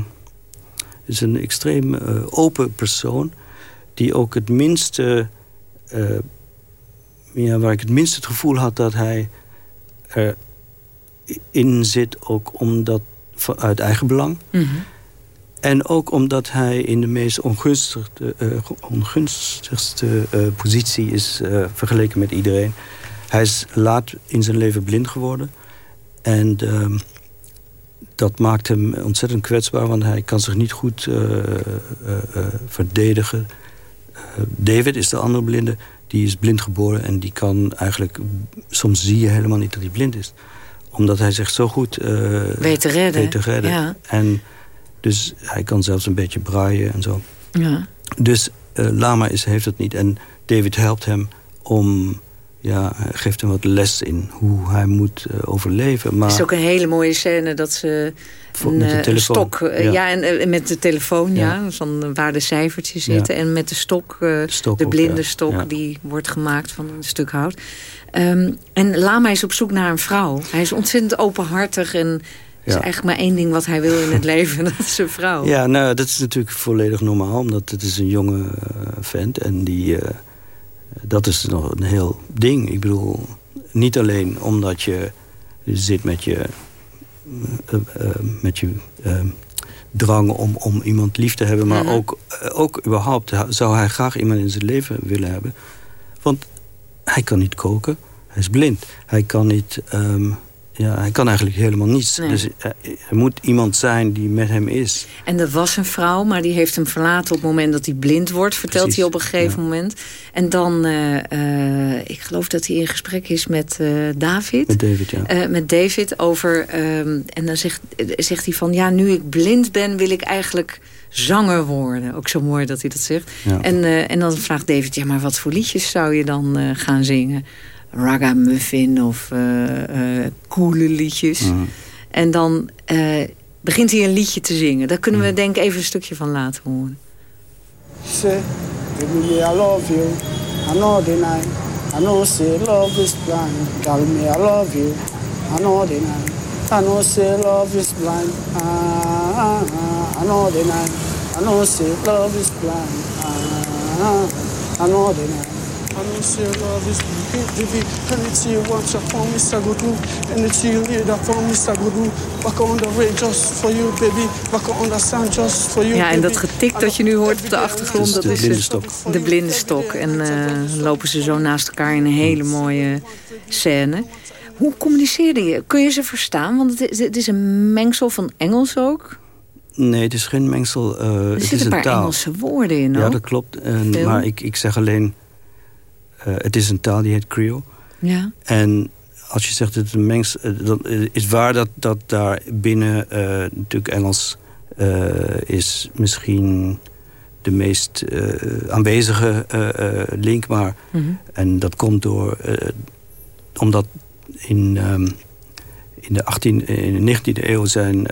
is een extreem eh, open persoon die ook het minste eh, ja, waar ik het minste het gevoel had dat hij erin zit ook omdat uit eigen belang. Mhm. En ook omdat hij in de meest ongunstigste, eh, ongunstigste eh, positie is eh, vergeleken met iedereen. Hij is laat in zijn leven blind geworden. En ehm, dat maakt hem ontzettend kwetsbaar, want hij kan zich niet goed verdedigen. David is de andere blinde, die is blind geboren en die kan eigenlijk... Soms zie je helemaal niet dat hij blind is. Omdat hij zich zo goed Weet te redden, weet te redden. ja. En dus hij kan zelfs een beetje braaien en zo. Ja. Dus eh, Lama is, heeft het niet. En David helpt hem om... Ja, geeft hem wat les in hoe hij moet eh, overleven. Maar Het is ook een hele mooie scène dat ze een, met de eh, een telefoon. stok... eh, Ja. ja, en eh, met de telefoon, ja. Ja. Van waar de cijfertjes Ja. zitten. En met de stok, eh, stok de blinde stok, die wordt gemaakt van een stuk hout. Ehm, en Lama is op zoek naar een vrouw. Hij is ontzettend openhartig en... Is eigenlijk maar één ding wat hij wil in het leven. En dat is een vrouw. Ja, nou, dat is natuurlijk volledig normaal. Omdat het is een jonge eh, vent. En die, eh, dat is nog een heel ding. Ik bedoel, niet alleen omdat je zit met je, eh, met je drang om, om iemand lief te hebben. Maar Mhm. ook, ook überhaupt zou hij graag iemand in zijn leven willen hebben. Want hij kan niet koken. Hij is blind. Hij kan niet... ehm, ja, hij kan eigenlijk helemaal niets. Nee. Dus eh, er moet iemand zijn die met hem is. En er was een vrouw, maar die heeft hem verlaten op het moment dat hij blind wordt. Vertelt Precies, hij op een gegeven moment. En dan, eh, eh, ik geloof dat hij in gesprek is met David. Met David, ja. Met David over... ehm, en dan zegt, zegt hij van... Ja, nu ik blind ben, wil ik eigenlijk zanger worden. Ook zo mooi dat hij dat zegt. Ja. En, en dan vraagt David... Ja, maar wat voor liedjes zou je dan gaan zingen? Ragamuffin of eh, eh, coole liedjes. Mhm. En dan eh, begint hij een liedje te zingen. Daar kunnen we denk ik even een stukje van laten horen. Say, baby, I love you. I know the night. I know say love is blind. Tell me I love you. I know the night. I know say love is blind. Ah, ah, ah. I know the night. I know say love is blind. Ah, ah. I know the night. I know say love is you want, you promise I go do. Anything you do. Back on the way just for you, baby. Back on the sun just for you, Ja, en dat getik dat je nu hoort op de achtergrond... Dat is de blinde stok. de blinde stok. En eh, lopen ze zo naast elkaar in een hele mooie scène. Hoe communiceerde je? Kun je ze verstaan? Want het is, het is een mengsel van Engels ook. Nee, het is geen mengsel. eh, Er het is zitten een paar taal. Engelse woorden in Ja, dat klopt. En, maar ik, ik zeg alleen... eh, het is een taal die heet Creole. Ja. En als je zegt dat het een mengs... eh, dan is waar dat, dat daar binnen eh, natuurlijk Engels is misschien de meest aanwezige link. Maar, Mhm. En dat komt door... omdat in, ehm, in de 18, in de 19e eeuw zijn...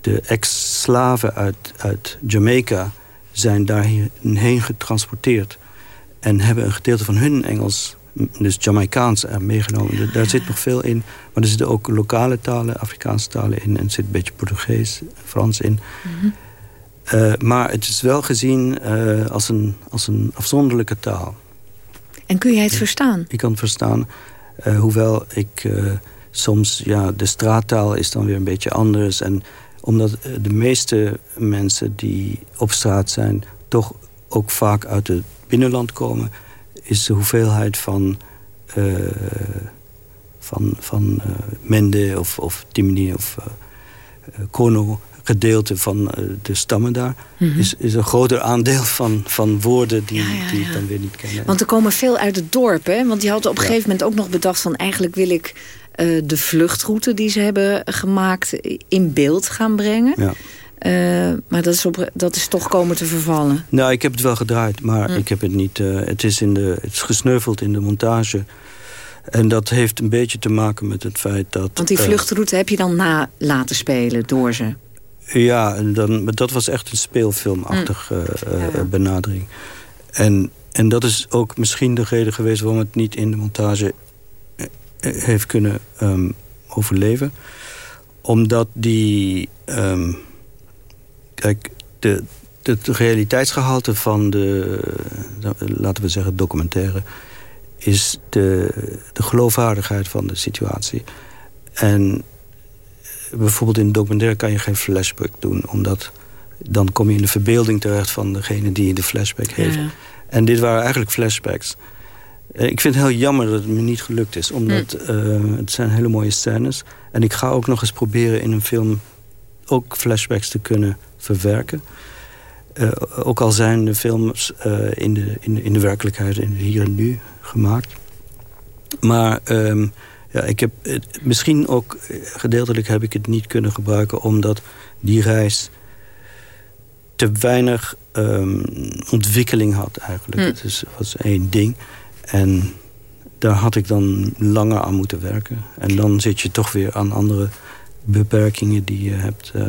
de ex-slaven uit, uit Jamaica zijn daarheen getransporteerd... en hebben een gedeelte van hun Engels, dus Jamaicaans, meegenomen. Daar zit nog veel in, maar er zitten ook lokale talen, Afrikaanse talen in... en er zit een beetje Portugees, Frans in... Mm maar het is wel gezien uh, als, een, als een afzonderlijke taal. En kun jij het verstaan? Ik kan het verstaan. Uh, hoewel ik soms, ja, de straattaal is dan weer een beetje anders. En omdat de meeste mensen die op straat zijn... toch ook vaak uit het binnenland komen... is de hoeveelheid van, uh, van, van uh, Mende of, of Timini of uh, Kono gedeelte van de stammen daar... Mm -hmm. is, is een groter aandeel van, van woorden die, ja, ja, ja. die ik dan weer niet ken. Want er komen veel uit het dorp, hè? Want je had op een gegeven moment ook nog bedacht van... eigenlijk wil ik uh, de vluchtroute die ze hebben gemaakt in beeld gaan brengen. Uh, maar dat is, op, dat is toch komen te vervallen. Nou, ik heb het wel gedraaid, maar mm. ik heb het niet... Uh, het, is in de, het is gesneuveld in de montage... En dat heeft een beetje te maken met het feit dat... Want die vluchtroute heb je dan na laten spelen door ze? Ja, en dan, dat was echt een speelfilmachtige mm. ja. benadering. En, en dat is ook misschien de reden geweest... waarom het niet in de montage heeft kunnen um, overleven. Omdat die... Um, kijk, de, het realiteitsgehalte van de, laten we zeggen, documentaire... is de, de geloofwaardigheid van de situatie. En bijvoorbeeld in de documentaire kan je geen flashback doen... omdat dan kom je in de verbeelding terecht van degene die de flashback heeft. Ja. En dit waren eigenlijk flashbacks. Eh, ik vind het heel jammer dat het me niet gelukt is. Omdat hm. uh, het zijn hele mooie scènes. En ik ga ook nog eens proberen in een film... ook flashbacks te kunnen verwerken. Uh, ook al zijn de films uh, in, de, in, de, in de werkelijkheid in hier en nu gemaakt. Maar um, ja, ik heb, misschien ook gedeeltelijk heb ik het niet kunnen gebruiken... omdat die reis te weinig um, ontwikkeling had eigenlijk. Hm. Het is, was één ding. En daar had ik dan langer aan moeten werken. En dan zit je toch weer aan andere beperkingen die je hebt... Uh,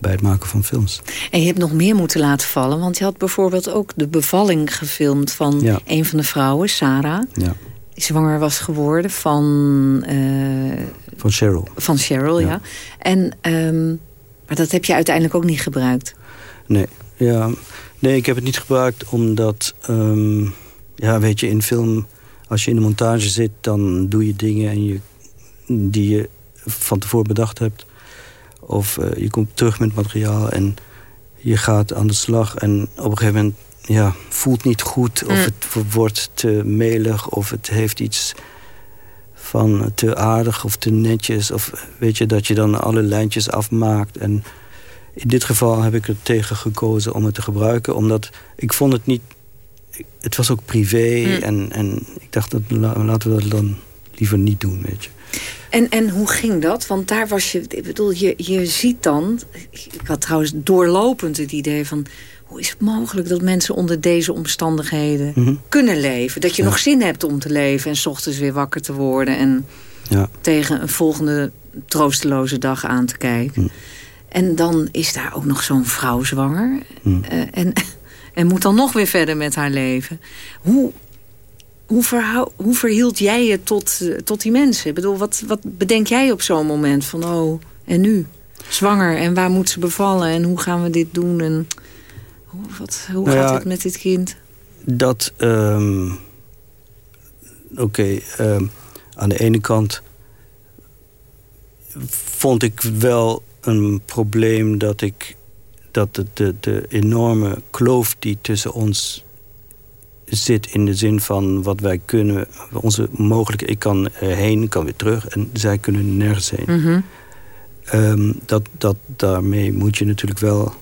bij het maken van films. En je hebt nog meer moeten laten vallen. Want je had bijvoorbeeld ook de bevalling gefilmd... van ja. een van de vrouwen, Sarah. Ja. Die zwanger was geworden van... Uh, van Cheryl. Van Cheryl, ja. ja. En, um, maar dat heb je uiteindelijk ook niet gebruikt. Nee, ja. nee ik heb het niet gebruikt omdat... Um, ja, weet je, in film, als je in de montage zit... dan doe je dingen en je, die je van tevoren bedacht hebt. Of uh, je komt terug met materiaal en je gaat aan de slag. En op een gegeven moment ja, voelt niet goed. Of mm. het wordt te melig. Of het heeft iets van te aardig of te netjes. Of weet je, dat je dan alle lijntjes afmaakt. En in dit geval heb ik er tegen gekozen om het te gebruiken. Omdat ik vond het niet het was ook privé. Mm. En, en ik dacht, dat, laten we dat dan liever niet doen, weet je. En, en hoe ging dat? Want daar was je... Ik bedoel, je, je ziet dan... Ik had trouwens doorlopend het idee van... Hoe is het mogelijk dat mensen onder deze omstandigheden mm -hmm. kunnen leven? Dat je ja. nog zin hebt om te leven en s ochtends weer wakker te worden... en ja. tegen een volgende troosteloze dag aan te kijken. Mm. En dan is daar ook nog zo'n vrouw zwanger. Uh, en en moet dan nog weer verder met haar leven. Hoe, hoe, verhou, hoe verhield jij je tot, tot die mensen? Ik bedoel, wat, wat bedenk jij op zo'n moment? Van, oh, en nu? Zwanger, en waar moet ze bevallen? En hoe gaan we dit doen? En hoe, wat, hoe nou gaat het met dit kind? Dat, um, oké, okay, um, aan de ene kant vond ik wel een probleem dat ik dat de, de, de enorme kloof die tussen ons zit in de zin van wat wij kunnen, onze mogelijke, ik kan heen, ik kan weer terug en zij kunnen nergens heen. Mm -hmm. um, dat, dat, daarmee moet je natuurlijk wel,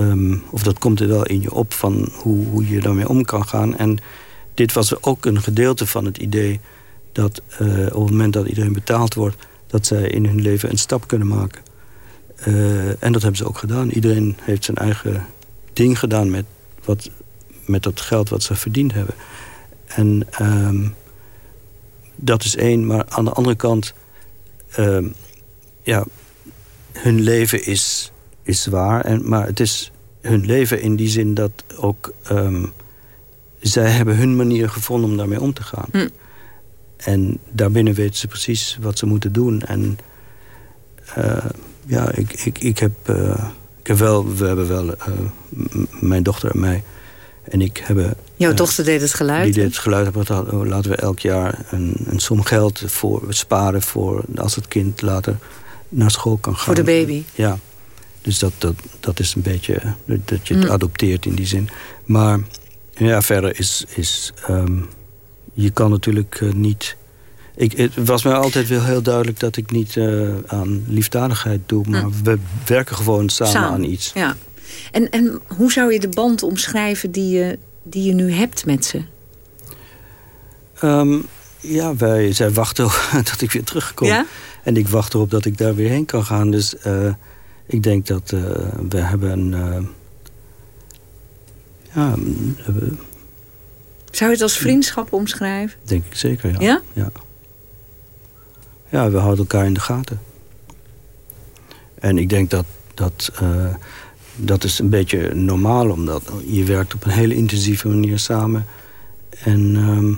um, of dat komt er wel in je op van hoe, hoe je daarmee om kan gaan. En dit was ook een gedeelte van het idee dat uh, op het moment dat iedereen betaald wordt, dat zij in hun leven een stap kunnen maken. Uh, en dat hebben ze ook gedaan. Iedereen heeft zijn eigen ding gedaan met, wat, met dat geld wat ze verdiend hebben. En um, dat is één. Maar aan de andere kant... Um, ja, hun leven is is zwaar. En, maar het is hun leven in die zin dat ook... ehm, zij hebben hun manier gevonden om daarmee om te gaan. Hm. En daarbinnen weten ze precies wat ze moeten doen. En eh, ja, ik, ik, ik, heb, eh, ik heb wel... We hebben wel... eh, mijn dochter en mij en ik hebben... Jouw eh, dochter deed het geluid. die hè? dit geluid Laten we elk jaar een, een som geld voor sparen... voor als het kind later naar school kan gaan. Voor de baby. Ja. Dus dat, dat, dat is een beetje... dat je het Mm. adopteert in die zin. Maar ja, verder is... is ehm, je kan natuurlijk eh, niet... Ik, het was mij altijd wel heel duidelijk dat ik niet eh, aan liefdadigheid doe. Maar we werken gewoon samen, Samen, aan iets. Ja. En, en hoe zou je de band omschrijven die je, die je nu hebt met ze? Ehm, ja, wij, zij wachten dat ik weer terugkom. Ja? En ik wacht erop dat ik daar weer heen kan gaan. Dus eh, ik denk dat eh, we hebben een... eh, ja, we- Zou je het als vriendschap omschrijven? denk ik zeker, ja. Ja? Ja, Ja, we houden elkaar in de gaten. En ik denk dat dat, dat is een beetje normaal, omdat je werkt op een hele intensieve manier samen. En, ehm,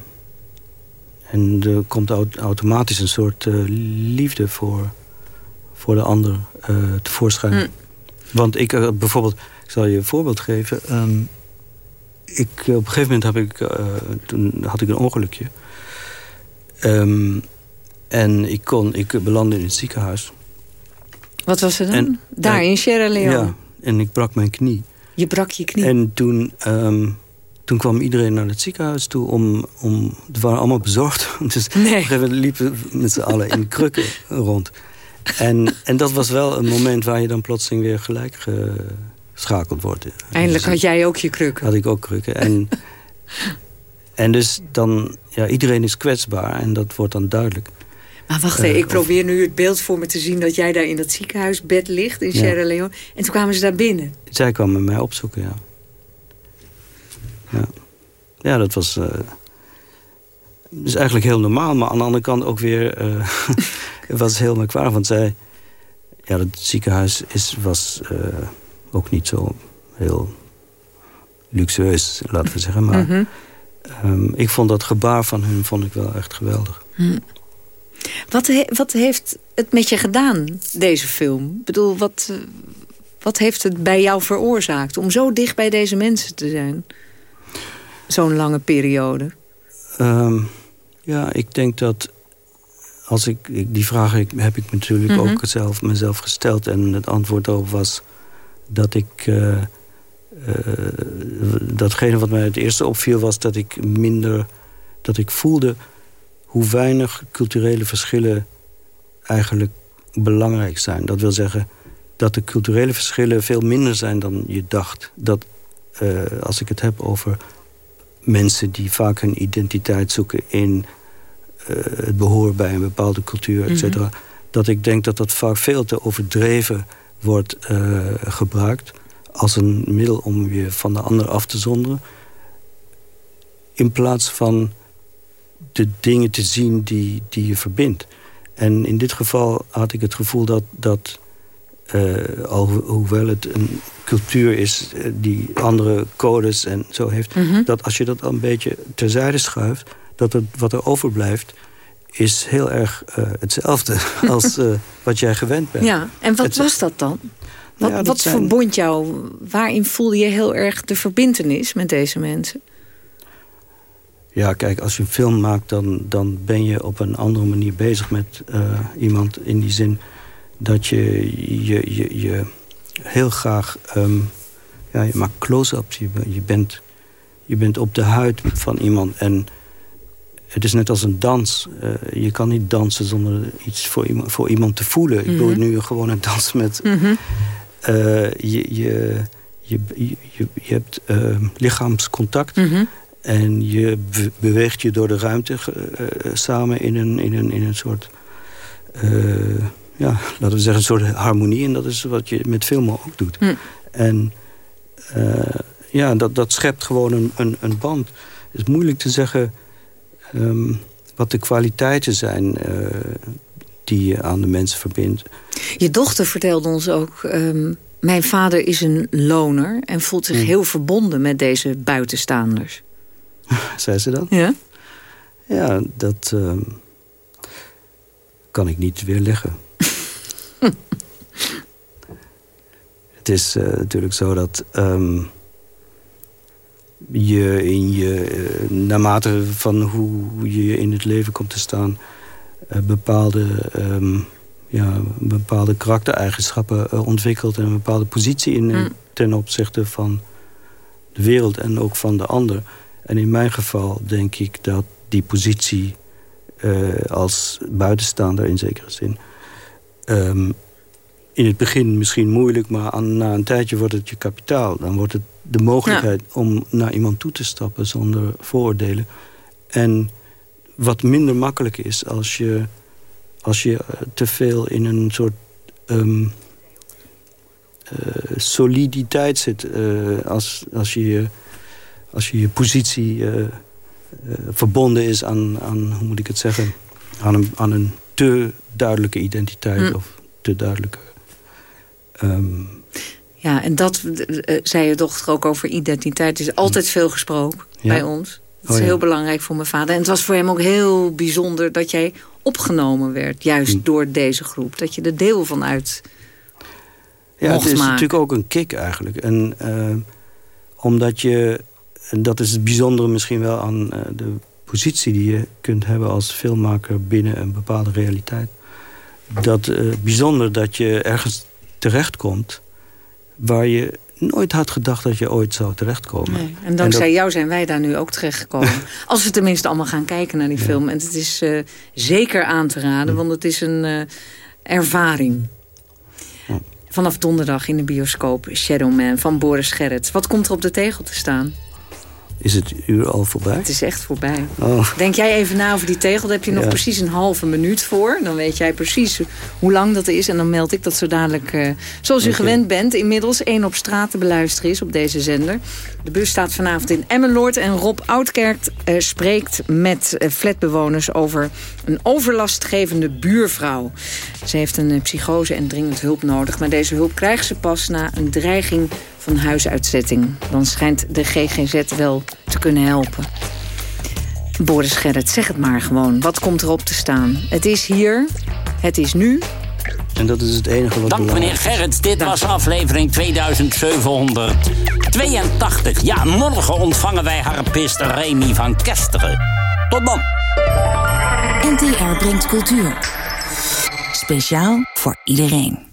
en er komt au- automatisch een soort eh, liefde voor, voor de ander eh, tevoorschijn. Mm. Want ik eh, bijvoorbeeld, ik zal je een voorbeeld geven. Ehm, ik, op een gegeven moment heb ik, toen had ik een ongelukje. Ehm, en ik, kon, ik belandde in het ziekenhuis. Wat was er dan? En- Daar in Sierra Leone. Ja, en ik brak mijn knie. Je brak je knie. En toen, ehm, toen kwam iedereen naar het ziekenhuis toe om... om we waren allemaal bezorgd. Dus moment liepen we met z'n allen in krukken rond. En, en dat was wel een moment waar je dan plotseling weer gelijk geschakeld wordt. Eindelijk had jij ook je kruk. Had ik ook krukken. En, en dus dan, ja, iedereen is kwetsbaar en dat wordt dan duidelijk. Maar wacht Eh, even, ik of- probeer nu het beeld voor me te zien... dat jij daar in dat ziekenhuisbed ligt in Ja. Sierra Leone. En toen kwamen ze daar binnen. Zij kwamen mij opzoeken, ja. Ja, ja dat was... eh is eigenlijk heel normaal, maar aan de andere kant ook weer... eh het was heel merkwaardig, want zij... Ja, het ziekenhuis is, was eh, ook niet zo heel luxueus, laten we zeggen. Maar Mhm. ehm, ik vond dat gebaar van hun vond ik wel echt geweldig. Hm. Wat, he- wat heeft het met je gedaan, deze film? Ik bedoel, wat, wat heeft het bij jou veroorzaakt... om zo dicht bij deze mensen te zijn? Zo'n lange periode. Ehm, ja, ik denk dat als ik, die vraag heb ik natuurlijk Mhm. ook zelf, mezelf gesteld. En het antwoord daarop was dat ik... eh, eh, datgene wat mij het eerste opviel was dat ik minder... dat ik voelde hoe weinig culturele verschillen eigenlijk belangrijk zijn. Dat wil zeggen dat de culturele verschillen veel minder zijn dan je dacht. Dat eh, als ik het heb over mensen die vaak hun identiteit zoeken in eh, het behoren bij een bepaalde cultuur, et cetera. Mhm. Dat ik denk dat dat vaak veel te overdreven wordt eh, gebruikt als een middel om je van de ander af te zonderen. In plaats van de dingen te zien die, die je verbindt. En in dit geval had ik het gevoel dat, dat eh, al ho- hoewel het een cultuur is eh, die andere codes en zo heeft... Mhm. dat als je dat al een beetje terzijde schuift... dat het, wat er overblijft is heel erg eh, hetzelfde als wat jij gewend bent. Ja, en wat Het- was dat dan? Wat, Ja, dat wat zijn- verbond jou? Waarin voelde je heel erg de verbintenis met deze mensen? Ja, kijk, als je een film maakt, dan, dan ben je op een andere manier bezig met eh, iemand. In die zin dat je je, je, je heel graag... ehm, ja, je maakt close-ups. Je, ben- je, bent, je bent op de huid van iemand. En het is net als een dans. Eh, je kan niet dansen zonder iets voor iemand, voor iemand te voelen. Ik bedoel Mhm. nu gewoon een dans met... Mhm. eh, je, je, je, je, je, je hebt ehm, lichaamscontact. Mhm. En je be- beweegt je door de ruimte eh, samen in een, in een, in een soort... eh, ja, laten we zeggen, een soort harmonie. En dat is wat je met filmen ook doet. Hm. En eh, ja, dat, dat schept gewoon een, een, een band. Het is moeilijk te zeggen ehm, wat de kwaliteiten zijn... die je aan de mensen verbindt. Je dochter vertelde ons ook... ehm, mijn vader is een loner en voelt zich Hmm. heel verbonden met deze buitenstaanders. Zei ze dat? Ja? Ja, dat ehm, kan ik niet weerleggen. Het is eh, natuurlijk zo dat ehm, je in je, eh, naarmate van hoe je in het leven komt te staan, eh, bepaalde, ehm, ja, bepaalde karaktereigenschappen ontwikkelt en een bepaalde positie inneemt Mm. ten opzichte van de wereld en ook van de ander. En in mijn geval denk ik dat die positie eh, als buitenstaander in zekere zin... ehm, in het begin misschien moeilijk, maar aan, na een tijdje wordt het je kapitaal. Dan wordt het de mogelijkheid om naar iemand toe te stappen zonder vooroordelen. En wat minder makkelijk is als je, als je eh, te veel in een soort ehm, eh, soliditeit zit. als, als, je, je- als je je positie eh, eh, verbonden is aan, aan, hoe moet ik het zeggen... aan een, aan een te duidelijke identiteit Hm. of te duidelijke... ehm, Ja, en dat eh, zei je dochter ook over identiteit. Er is altijd veel gesproken Ja. bij ons. Dat is Oh, ja. heel belangrijk voor mijn vader. En het was voor hem ook heel bijzonder dat jij opgenomen werd. Juist Hm. door deze groep. Dat je er deel van uit Ja, het is maken. natuurlijk ook een kick eigenlijk. En omdat je, en dat is het bijzondere misschien wel aan eh, de positie die je kunt hebben als filmmaker binnen een bepaalde realiteit. Dat eh, bijzonder dat je ergens terechtkomt waar je nooit had gedacht dat je ooit zou terechtkomen. Nee. En dankzij dat- jou zijn wij daar nu ook terechtgekomen. Als we tenminste allemaal gaan kijken naar die film. En het is eh, zeker aan te raden, want het is een ervaring. Vanaf donderdag in de bioscoop Shadow Man van Boris Gerrits. Wat komt er op de tegel te staan? Is het uur al voorbij? Het is echt voorbij. Oh. Denk jij even na over die tegel. Daar heb je nog Ja. precies een halve minuut voor. Dan weet jij precies hoe lang dat is. En dan meld ik dat zo dadelijk, eh, zoals u gewend bent... inmiddels één op straat te beluisteren is op deze zender. De bus staat vanavond in Emmeloord. En Rob Oudkerk eh, spreekt met eh, flatbewoners over een overlastgevende buurvrouw. Ze heeft een psychose en dringend hulp nodig. Maar deze hulp krijgt ze pas na een dreiging van huisuitzetting. Dan schijnt de GGZ wel te kunnen helpen. Boris Gerrit, zeg het maar gewoon. Wat komt erop te staan? Het is hier, het is nu. En dat is het enige wat Dank meneer. Gerrits. Dit was aflevering 2782. Ja, morgen ontvangen wij harpist Remy van Kesteren. Tot dan. NTR brengt cultuur. Speciaal voor iedereen.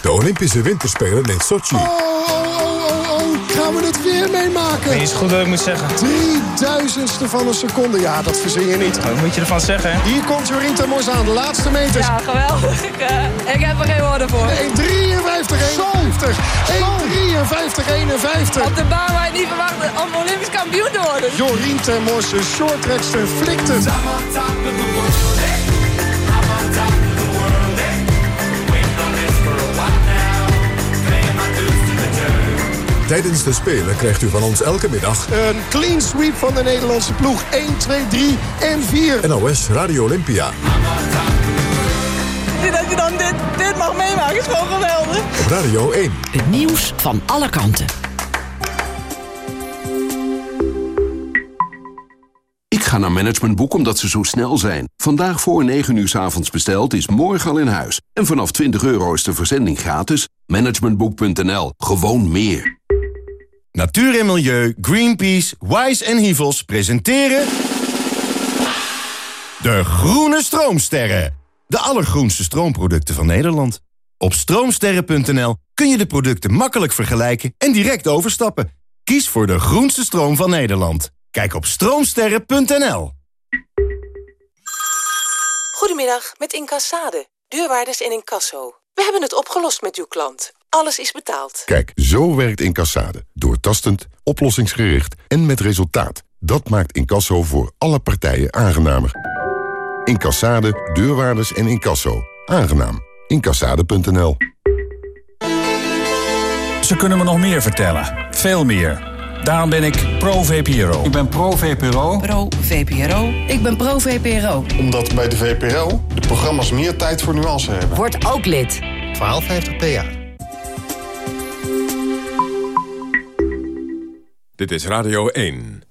De Olympische Winterspelen in Sochi. Oh, oh, oh, oh, gaan we het weer meemaken? Nee, is goed wat ik moet zeggen. Drie duizendste van een seconde. Ja, dat verzin je niet. Wat moet je ervan zeggen, hè? Hier komt Jorien Termors aan, de laatste meters. Ja, geweldig. Ik, eh, ik heb er geen woorden voor. 1,53, 51. 1,53, 51. Op de baan waar je niet verwachtte om Olympisch kampioen te worden. Jorien Termors, de shorttrackster, flikt het. Tijdens de Spelen krijgt u van ons elke middag Een clean sweep van de Nederlandse ploeg. 1, 2, 3 en 4. NOS Radio Olympia. Dat je dan dit, dit mag meemaken is gewoon geweldig. Op Radio 1. Het nieuws van alle kanten. Ik ga naar Managementboek omdat ze zo snel zijn. Vandaag voor 9 uur 's avonds besteld is morgen al in huis. En vanaf 20 euro is de verzending gratis. Managementboek.nl. Gewoon meer. Natuur en Milieu, Greenpeace, Wise en Hivels presenteren... De Groene Stroomsterren. De allergroenste stroomproducten van Nederland. Op stroomsterren.nl kun je de producten makkelijk vergelijken en direct overstappen. Kies voor de groenste stroom van Nederland. Kijk op stroomsterren.nl. Goedemiddag, met Incassade. Deurwaarders en incasso. We hebben het opgelost met uw klant. Alles is betaald. Kijk, zo werkt Incassade. Doortastend, oplossingsgericht en met resultaat. Dat maakt Incasso voor alle partijen aangenamer. Incassade, deurwaarders en incasso. Aangenaam. Incassade.nl Ze kunnen me nog meer vertellen. Veel meer. Daarom ben ik pro-VPRO. Ik ben pro-VPRO. Pro-VPRO. Ik ben pro-VPRO. Omdat bij de VPRO de programma's meer tijd voor nuance hebben. Word ook lid. 1250 PA. Dit is Radio 1.